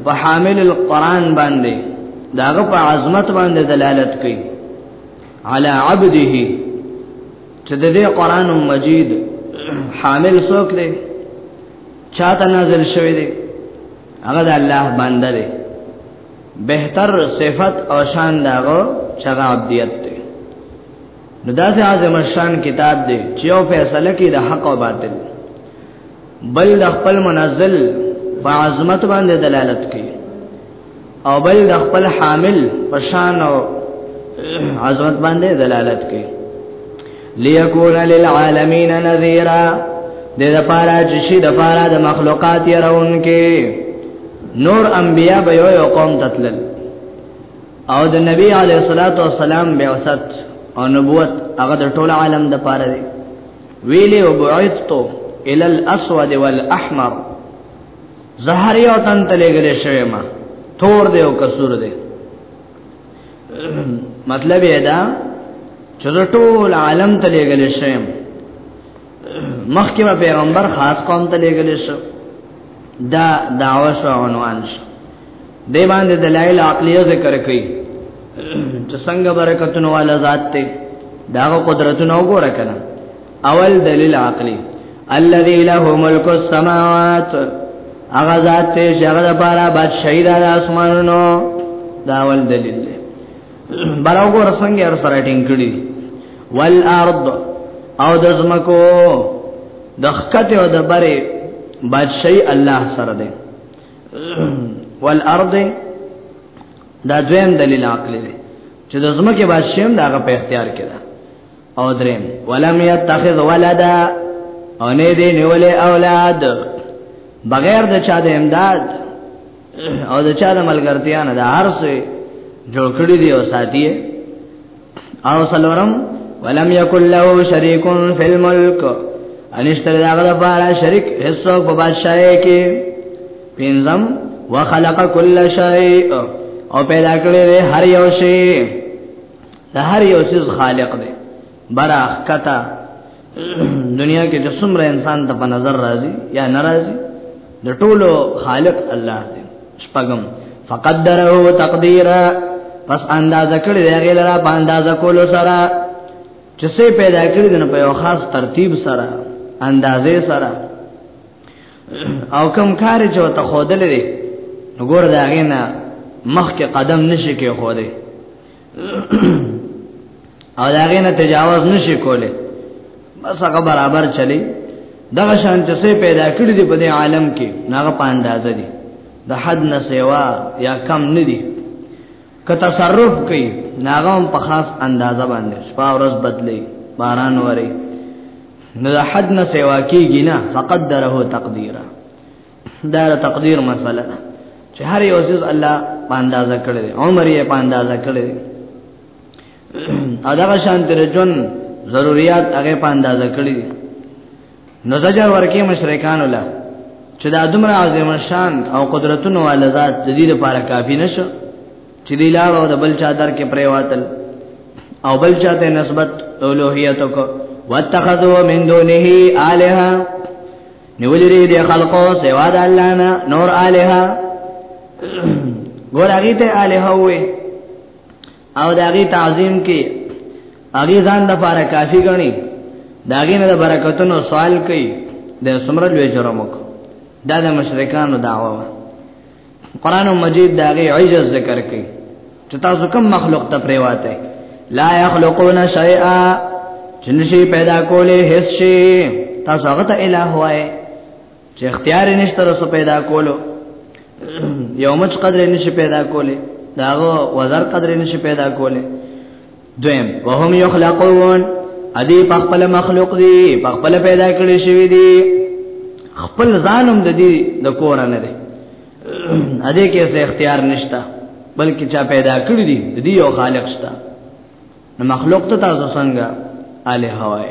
په حامل القرآن باندې داغه په عظمت باندې دلالت کوي على عبده چې د دې قران مجید حامل څوک دی چاته نازل شوی دی هغه د الله بنده دی بهتر صفت او شان داغو چغه عبدیت دی نو دا سه اعظم شان کتاب دی چې او فیصله کوي د حق او باطل بل د خپل منزل په عظمت باندې دلالت کوي او بل د خپل حامل په شان او عظمت باندې دلالت کوي ليكون للعالمین نذیرا د لپاره چې شي د لپاره د مخلوقات يرون کې نور انبیا به یو یو قوم تتلل او د نبی علیه الصلاۃ والسلام بعثت او نبوت هغه د ټول عالم د لپاره دی ویلی او بعثت الى الاسود والاحمر زهر یو تن تلګل شوی ما تور دی او کسور دی مطلب یې دا چې ټول عالم تلګل شوی مخکې پیغمبر خاص قوم تلګل شو دا دعوه شو عنوان شو دی باندې دلایل عقلیه ذکر کړي چې څنګه برکتونه والا ذات ته دا قدرتونه وګوره کنه اول دلیل عقلی الذي له ملک السماوات هغه ذات ته شغه د پاره بادشاہي د اسمانونو دا اول دلیل دی بلو ګور څنګه ور سره ټینګ کړي والارض او د زمکو د خکته او د بره بادشاہي الله سره دی والارض دا دویم دلیل عقلی دی چې د زمکه بادشاہم دا په اختیار کې ده او دریم ولم يتخذ ولدا او نه دې نیولې اولاد بغیر د چا د امداد او د چا د ملګرتیا نه د هر څه جوړ کړی دی او ساتي او سلورم ولم یکل له شریک فی الملک انشتر داغه لپاره شریک حصو په بادشاہي کې پینځم وخلق کل شیء او پیدا کړی هر یو شی د هر یو شی خالق دی برا کتا دنیا کې د څومره انسان ته په نظر راځي یا ناراضي د ټولو خالق الله دی شپغم فقدره تقدیرا پس اندازه کړی دی هغه لرا په اندازه کولو سره چې څه پیدا کړی دی په یو خاص ترتیب سره اندازې سره او کم کار چې وته خودلې وګوره دا غینا مخکې قدم نشي کې خو دې او دا غینه تجاوز نشي کوله بس هغه برابر چلی دغه شان چې څه پیدا کړی دی په دې عالم کې ناغه پاندازه دي د حد نه سیوا یا کم نه دي که تصرف کوي ناغه هم په خاص اندازه باندې شپه ورځ بدلی باران وری نو د حد نه سیوا کیږي نه فقدره تقدیره دا تقدیر مسله چې هر یو عزیز الله په اندازه کړی عمر یې په اندازه کړی ادا شان تر جون ضرورت هغه په اندازه کړی نو زجر ورکی مشرکان الله چې دا دمر عظیم شان او قدرتونو والا ذات د دې لپاره کافی نشو چې دی لاړ او د بل چا در کې پریواتل او بل چا ته نسبت اولوہیت کو واتخذوا من دونه الها نیولې دې د خلقو سوا د الله نه نور الها ګور هغه ته الها وې او د هغه تعظیم کې هغه ځان د پاره کافی غني داګه نه د برکتونو سوال کوي د سمره لوی جرمک دا د مشرکانو دعوه قران مجید دا غي عجز ذکر کوي چې تاسو کوم مخلوق ته پریواته لا يخلقون شيئا جنشي پیدا کولې هیڅ شي تاسو هغه ته الہ وای چې اختیار نشته رسو پیدا کولو یو مچ قدر نشي پیدا کولې داغه وزر قدر نشي پیدا کولې دویم وهم یخلقون ادي په خپل مخلوق دي په خپل پیدا کړی شوی دي خپل ځانم د دې د کور نه دي ادي کې څه اختیار نشتا بلکې چا پیدا کړی دي د دې یو خالق شتا نو مخلوق ته تاسو څنګه اله هواي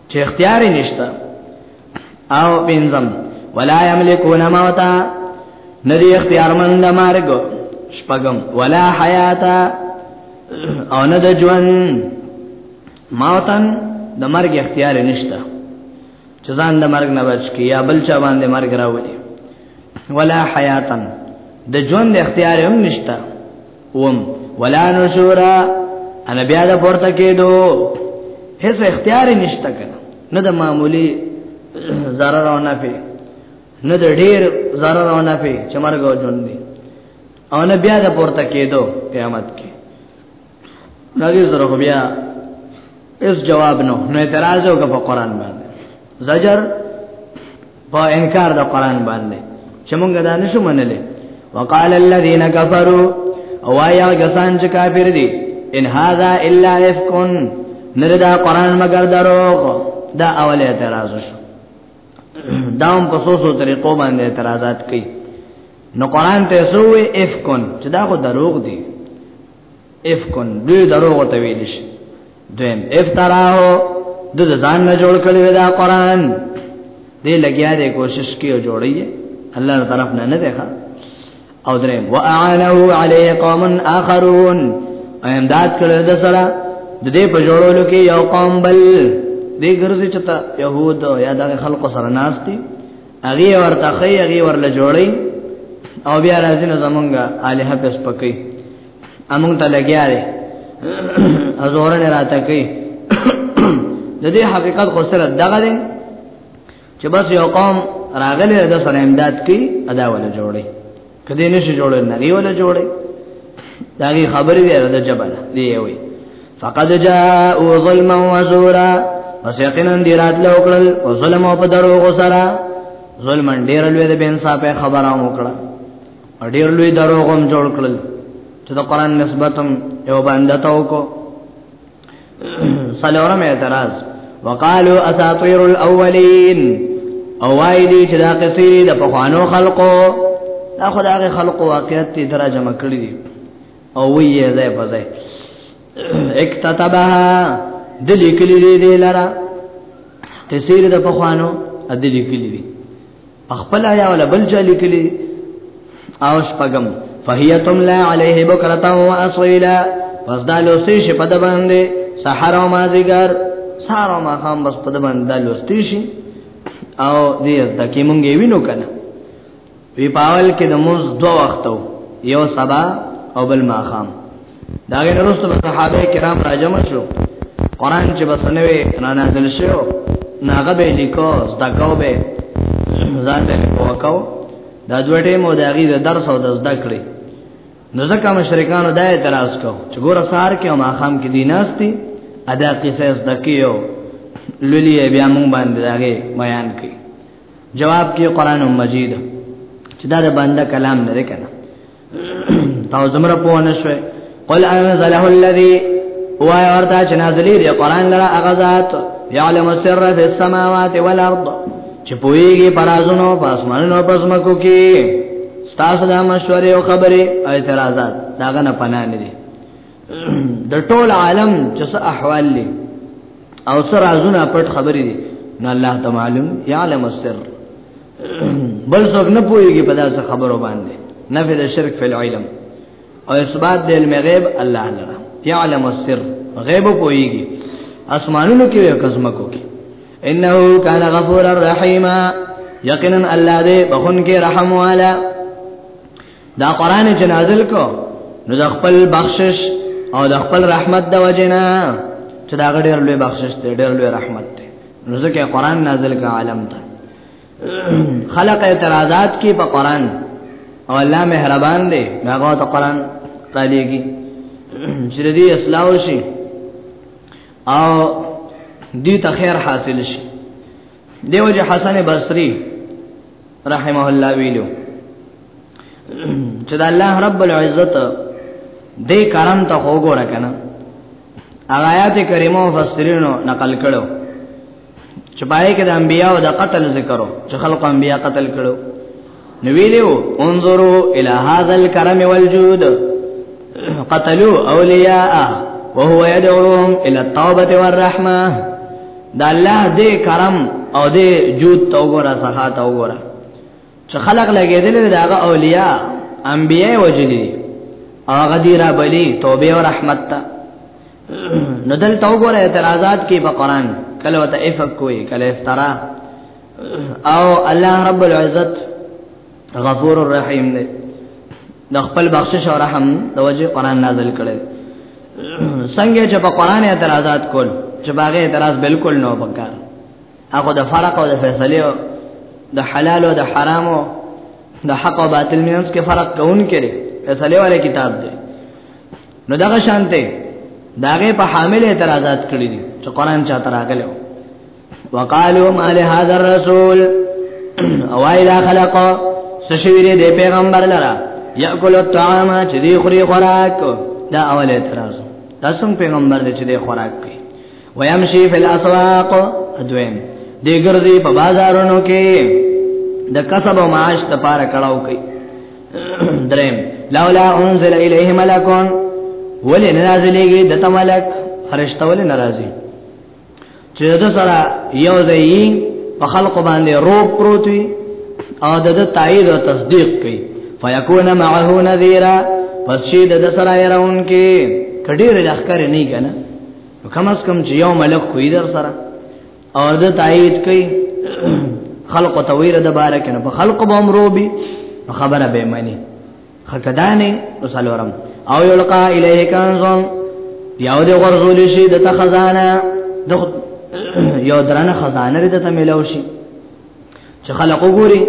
چې اختیار نشته او بنزم ولا یملکون موتا ندی اختیار مند مرګ شپغم ولا حیاتا او نه د ژوند موتن د مرګ اختیار نشته چې ځان د مرګ نه بچ کی یا بل چا باندې مرګ راوړي ولا حیاتن د ژوند اختیار هم نشته وم ولا نشورا انا بیا د پورته کېدو هیڅ اختیار نشته کنه نه د معمولی zarar او نفع نه د ډیر zarar او نفع چې مرګ او ژوند دی او نه بیا د پورته کېدو قیامت کې نګي زره بیا اس جواب نو نه اعتراض وکړه په قران باندې زجر په انکار د قران باندې چې مونږ دا نشو منلې وقال الذين كفروا اوایا غسان چې کافر دي ان هاذا الا افكن نردا قران مگر دروغ دا اول اعتراض شو داوم په سوسو طریقو باندې اعتراضات کوي نو قران ته سوې افكن چې دا خو دروغ دي افکن دوی دروغ ته ویل شي دویم افتراه د ځان نه جوړ کړی دا قران دې لګیا دې کوشش کیو جوړی الله طرف نه نه ده او دریم واعانه علی قوم اخرون امداد کړی د سره د دې په جوړولو کې یو قوم بل دې ګرځي چې ته يهود یا د خلکو سره ناشتي هغه ورته خي هغه ورله جوړي او بیا راځي نو زمونږه الہ پس پکې امون ته لګیا دي ازور نه راته کوي د دې حقیقت خو سره دغه دي چې بس یو قوم راغلی د سره امداد کوي ادا ولا جوړي کدی نشي جوړل نه دی ولا جوړي داغي خبرې دی د جبل دی وي فقد جاءوا ظلما وزورا پس یقینا دی رات لوکړل او ظلم او په دروغ سره ظلم ډیر لوی د بن صاحب خبره وکړه ډیر لوی دروغ هم جوړ کړل چې د قران نسبتم یو باندې تاو کو سلورم اعتراض وقالو اساطیر الاولین او وای دی چې دا قصې د پخوانو خلقو دا خدای خلقو واقعیت ته درجه مکړی دي او ویې ځای په ځای اکتتبها د لیکلې دي لرا قصې د پخوانو د لیکلې دي خپل یا ولا بل چا لیکلی او شپغم فهیتم لا علیه بکرتا و اصیلا پس دا لوسی شي په د باندې سحر او مازیګر سحر او ماقام بس په د باندې دا لوسی شي او دې تکي مونږه وینو کنه وی پاول کې د موز دو وختو یو سبا او بل ماقام دا غي نرسته به صحابه کرام را جمع شو قران چې بس نه وي را نازل شو ناغه به لیکو زدا کو به ځان به وکاو دا دوټه مو دا غي درس او د زده کړې نو ځکه مشرکانو دا اعتراض کو چې ګور سار کې او ماخام کې دیناستی ادا قصه زده کیو للی بیا مونږ باندې راغی بیان کړي جواب کې قران مجید چې دا د بنده کلام نه کنه تاسو زمره په ونه شوي قل انزله الذي وای ورته چې نازلې دی قران لره هغه ذات يعلم السر في السماوات والارض چې پويږي پرازونو پاسمانونو پسمکو کې تاسو د مشورې او خبرې او اعتراضات داغه نه پناه نه دي د ټول عالم چې څه احوال لري او سر ازونه پټ خبرې دي نو الله تعالی يعلم السر بل څوک نه پويږي په داسې خبرو باندې نفي د شرک فی العلم او اثبات د علم غیب الله لرا يعلم السر غیب پويږي اسمانونو کې او کزمکو کې انه کان غفور الرحیم یقینا الله دې بخون کې رحم والا دا قران چې نازل کو نو د خپل بخشش او د خپل رحمت د وجنا چې دا غډیر لوی بخشش دی ډیر لوی رحمت دی نو ځکه قران نازل کا عالم ته خلق اعتراضات کی په قران او الله مهربان دی هغه ته قران تعالیږي چې دې اصلاح شي او دې ته خیر حاصل شي دیو جه حسن بصری رحمه الله ویلو چې د الله رب العزت دې کرم ته وګوره کنه هغه آیات کریمه مفسرینو نقل کړو چې پای کې د انبیاء او د قتل ذکرو چې خلق انبیاء قتل کړو نو ویلو انظروا الى هذا الكرم والجود قتلوا اولیاء وهو يدعوهم الى التوبه والرحمه دا الله دې کرم او دې جود توګه را سخا توګه چې خلق لګیدل دي داغه اولیاء انبیاء وجلی هغه دی را بلی توبه او رحمت ته نو دل تو ګوره اعتراضات کې په قران کله وته افق کوي کله افترا او الله رب العزت غفور الرحیم دی د خپل بخشش او رحم د وجه قران نازل کړي څنګه چې په قران اعتراضات کول چې باغه اعتراض بالکل نه وکړ هغه د فرق او د فیصله د حلال او د حرامو د حق او باطل مینس کې فرق کون کړي فیصله والے کتاب دی نو دغه شانته داغه په حامل اعتراضات کړی دي چې قران چا تراغلو وقالو ما له هذا الرسول او ایلا خلق سشویری دی پیغمبر لرا یاکل الطعام چې دی خوري خوراک دا اول اعتراض تاسو پیغمبر دې چې دی خوراک کوي ويمشي في الاسواق ادوين دې ګرځي په بازارونو کې د کسب او معاش لپاره کړهو کوي درم لولا انزل الیه ملکون ولې نازلېږي د تملک فرشتہ ولې ناراضي چې د سره یو ځای په خلق باندې روپ پروت وي او د تایید او تصدیق کوي فیکون معه نذیرا پس چې د سره يرون کې کډیر لخر نه کنه کم از کم چې یو ملک خوې در سره او د تایید کوي خلق تویر د بارک نه په خلق به امرو بي خبره به مانی خکدانه وسلورم او یلقا الیه کنزون یاو دې غرزول شي د خزانه د یو درنه خزانه دې ته ملو شي چې خلق وګوري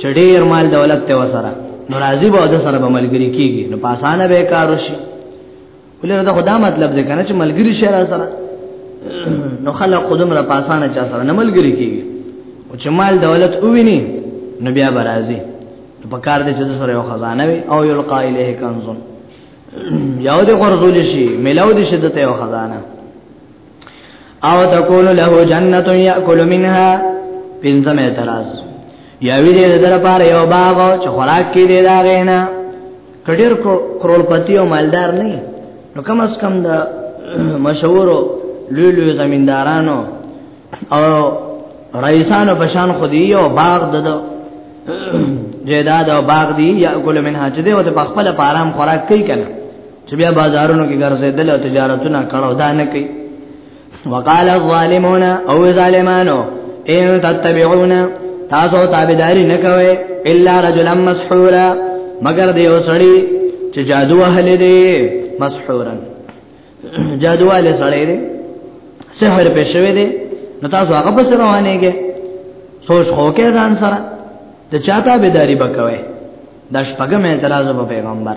چې ډیر مال دولت ته وسره نو راضي به د سره به ملګری کیږي نو پاسانه به کارو شي ولر دا خدا مطلب دی کنه چې ملګری شي را سره نو خلک خودم را پاسانه چا سره نه ملګری کیږي او چې مال دولت وویني نو بیا برازي په کار دې چې سره یو خزانه وي او یلقا الیه کنزون یو دې غرزول شي ملاو دې شدته یو خزانه او تکول له جنت یاکل منها پنځمه اعتراض یاوی دې در پاره یو باغ چې خوراک کې دې دا غینا کډیر کروڑپتی او مالدار نه نو کم از کم د مشهور لوی لوی زمیندارانو او رئیسانو په شان خو دی او باغ د جیداد او باغ دی یا کول منها چې دی او په خپل پارام خوراک کوي کنه چې بیا بازارونو کې ګرځیدل او تجارتونه کړو دا نه کوي وقال الظالمون او ظالمانو ان تتبعون تاسو تابعداري نه کوي الا رجلا مسحورا مگر دی وسړي چې جادو اهل دی مسحورا جادو اهل سړی دی سحر په شوی دی نو تاسو هغه پس روانېږي سوچ خو کې ځان سره ته چاته بيداری بکوي د شپږم اعتراض په پیغمبر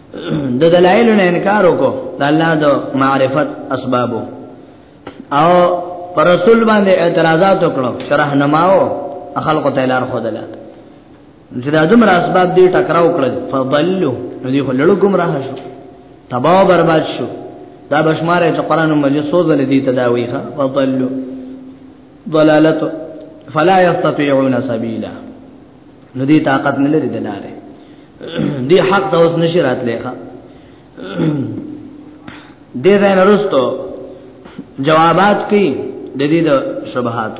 د دلایل نه انکار وکړو د الله د معرفت اسبابو او پر رسول باندې اعتراضات وکړو شرح نماو خلق ته لار خودله چې دا دمر اسباب دې ټکراو کړل فضلوا دې خو لړو گمراه شو تباہ برباد شو دا بشماره چې قران مجید سوزل دي تداوی ښا فضلوا ضلالت فلا يستطيعون سبيلا نو دې طاقت نه لري دلاله دې حق ته اوس نشي راتلې ښا دې ځای نه رستو جوابات کې د دې د شبهات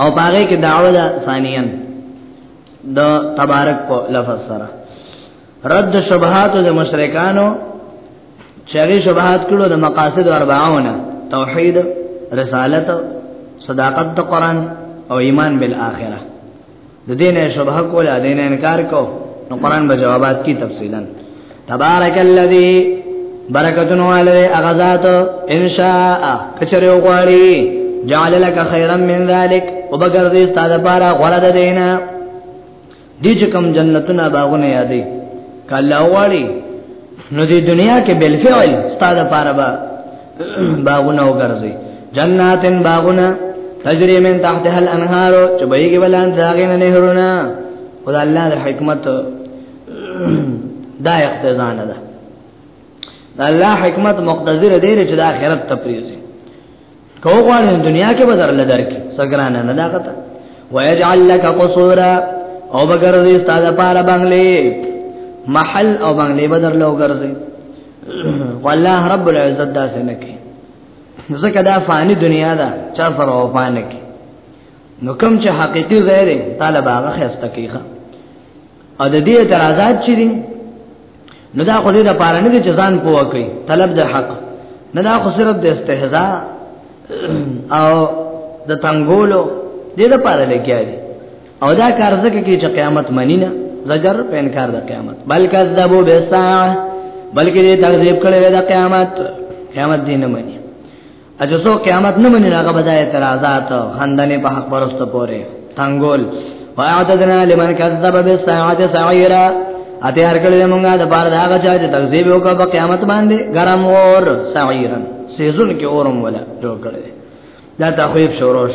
او باغې کې داوله ثانیان د تبارک په لفظ سره رد شبهات د مشرکانو چې هغه شبهات کړو د مقاصد اربعونه توحید رسالت صداقت د قران او ایمان بالآخره د دین شبهه کوله دین انکار کو نو قران به جوابات کی تفصیلا تبارک الذی برکتونو علی اغزاد ان شاء کچره وغواړي جعل لك خيرا من ذلك وبغرض استاد بارا غره دینا دې چې کوم جنتونه باغونه یادې کله واړي نو دې دنیا کې بل فعل ستاده پاره با باغونه وګرځي جناتن باغونه تجری من تحتها الانهار چې بهږي بلان ځاګنه نهرونه خدای الله د حکمت دا اقتضا نه ده الله حکمت مقتدر دی چې د آخرت تپریزي کو غواړي دنیا کې بدر لدر کې سګرانه نه دا کته ويجعل لك قصورا او بغرضي استاد پار بنگلي محل او بنگلي بدر لو غرضي والله رب العزت دا سنکه زکه دا فانی دنیا دا چا سره وفانه کې نو کوم چې حقيقي ځای دی طالب هغه خسته کیږي او د دې اعتراضات چې دي نو دا خو دې د پاره نه دي چې ځان پوه کوي طلب د حق نه دا خو صرف د استهزاء او د تنګولو دې د پاره لګیا دي او دا کار ځکه کې چې قیامت منی نه زجر په انکار د قیامت بلکې ذبو بسا بلکې دې تکذیب کړي د قیامت قیامت دې نه منی اجو سو قیامت نه منی هغه بدای اعتراضات خندنه په حق پرسته پوره تنگول واعتدنا لمن كذب بالساعه سعيرا اته هر کله مونږه د بار دا غچا چې تکذیب وکړه په قیامت باندې ګرم اور سعيرا سيزون کې اورم ولا جوړ کړي دا تخویب شوروش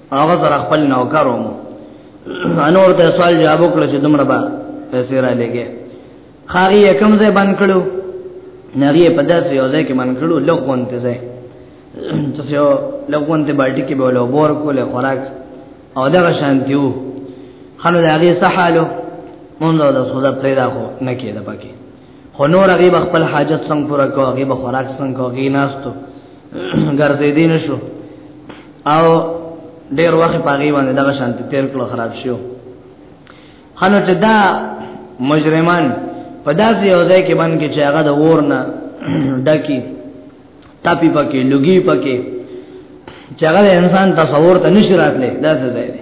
هغه سره خپل نوکرو مو انور ته سوال جواب وکړ چې دومره با پیسې را لګي خاري کوم ځای باندې کړو نری په داسې یو ځای کې باندې کړو لغون ته ځای چې یو لغون ته بالټي کې بوله بور کوله خوراک او دا شانتیو خنو دا غي سحالو مونږ د سودا پیدا خو نه کېده پکې خو نور هغه به خپل حاجت څنګه پوره کوي هغه به خوراک څنګه کوي ناستو ګرځې دین شو او ډیر وخت پاغي باندې دغه شانتي تیر کلو خراب شو خنو چې دا مجرمان په داسې یو ځای کې باندې چې هغه د ورنه ډکی تاپی پکې لګي پکې چې هغه انسان تصور ته نشی راتلی دا څه ځای دی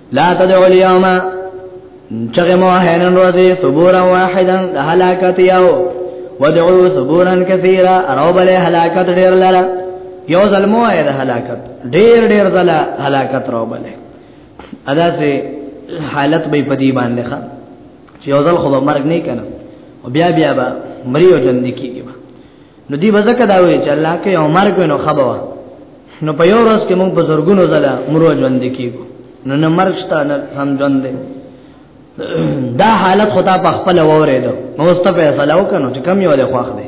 لا تدعو اليوم چغه مو هنن روزي صبورا واحدا د هلاکت یو ودعو صبورا كثيرا روب له هلاکت ډیر لره یو ظلمو اې د هلاکت ډیر ډیر زلا هلاکت روب له ادا سه حالت به پدی باندې ښه چې یو ځل خو مرګ نه کنه او بیا بیا به مریو جن نکیږي نو دی وځکه دا وی چې الله کې عمر کو نو خبره نو په یو ورځ کې موږ په زورګونو زله مرو ژوند کیږو نو نه مرګ شته نه هم ژوند دی دا حالت خدا په خپل وره ده نو واست فیصله وکړو چې کم یو له خوښ دی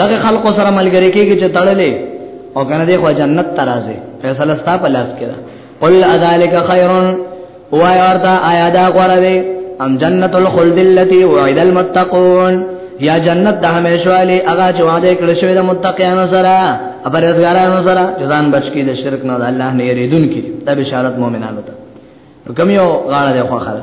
دغه خلکو سره ملګری کیږي چې تړلې او کنه دی خو جنت ترازه فیصله ستا په لاس کې ده قل اذالک خیر وای ورته آیا دا غوړه دی ام جنت الخلد التي وعد المتقون یا جنت د همیشوالی هغه چې وعده کړی شوی د متقینو سره ابرزګارانو سره ځان بچی د شرک نه د الله نه یریدون کی د بشارت مؤمنانو ته کوم یو غاړه ده خو خره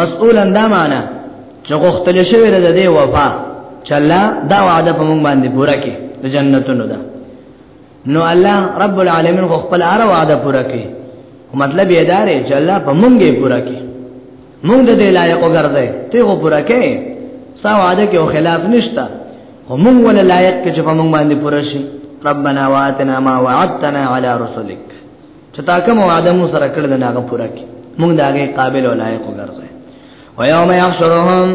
مسئولا دا معنا چې غوښتل شوی د دې وفا چې الله دا وعده په موږ باندې پوره کړي د جنتونو ده نو الله رب العالمین خو خپل هر وعده پوره کړي مطلب یې دا دی چې الله په موږ یې پوره کړي موږ د دې لایق وګرځي ته خو پوره کړي سا وعده کې خلاف نشته خو موږ ول لایق چې په موږ باندې پوره شي ربنا واتنا ما وعدتنا على رسلك چې تا کوم وعده مو سره کړل نه هغه پوره کی موږ دا غي قابل او لایق وګرځي و یوم یحشرهم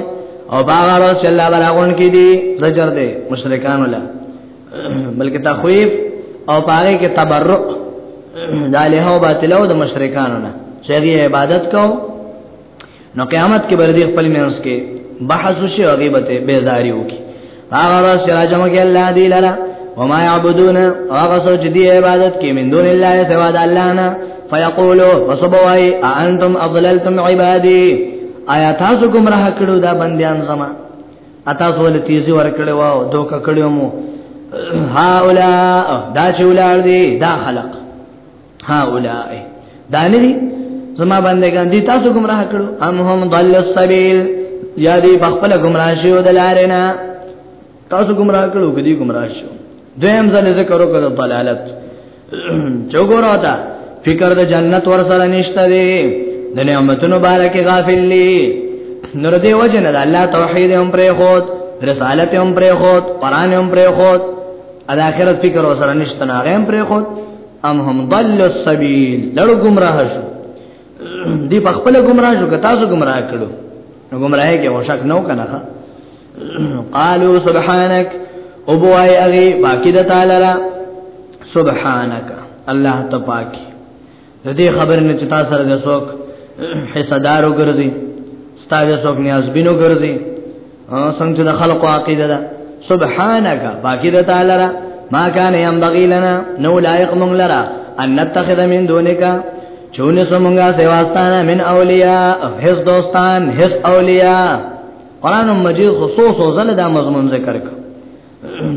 او باغارو چې الله براغون کې دي زجر دي مشرکان ولا بلکې تخویف او پاره کې تبرک داله او باطلو د مشرکانو نه چې عبادت کوو نو قیامت کې بردی خپل مینس کې بحث وشي او غیبت بیزاری وکي هغه راز چې راځم کې الله دی لرا وما يعبدون هغه سوچ دی عبادت کې من دون الله سوا د الله نه فیقولوا وسبوای انتم اضللتم عبادي آیا تاسو گمراه کړو دا بندیان زما اتا سوال تیزی ور کړو او دوک کړو مو هاولا دا چې ولار دي دا خلق هؤلاء دانری زما بندگان دي تاسو گمراه کړو ام هم ضل السبيل یا دي بخپل گمراه شو دلارینا تاسو گمراه کړو کدي گمراه شو دیم ځل ذکر وکړو ضلالت چوغورا تا فکر د جنت ور سره نشته دي د نعمتونو بارکه غافل دي نور دی وجنه د الله توحید هم پرې خود رسالت هم پرې خود قران هم پرې خود ادا اخرت فکر وسره نشته نه غیم پرې خود ام هم ضل السبيل لړ گمراه شو دی په خپل گمراه شو کتا سو گمراه کړو نو گمراه کې وشک نو کنه قالو سبحانك او بوای اغي باقی د تعالی را سبحانك الله ته پاکي د دې خبر نه چې تاسو سره د څوک حصدارو ګرځي ستاسو څوک نیاز بینو ګرځي څنګه د خلقو عقیده ده سبحانك باقی د تعالی را ما کان ينبغي لنا نو لایق مونږ لرا ان نتخذ من دونک چونه سمونګه سیواستانه من اولیاء هیڅ دوستان هیڅ اولیاء قران مجید خصوص او زله دا مضمون ذکر کړ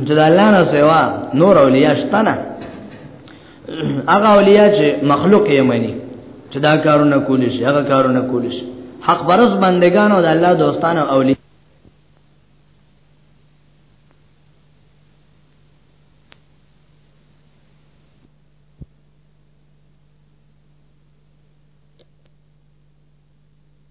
چې الله نه سیوا نور اولیاء شته نه هغه اولیاء چې مخلوق یې مني چې دا کارونه کولی شي هغه کارونه کولی شي حق برس بندگان او د الله دوستان او اولیاء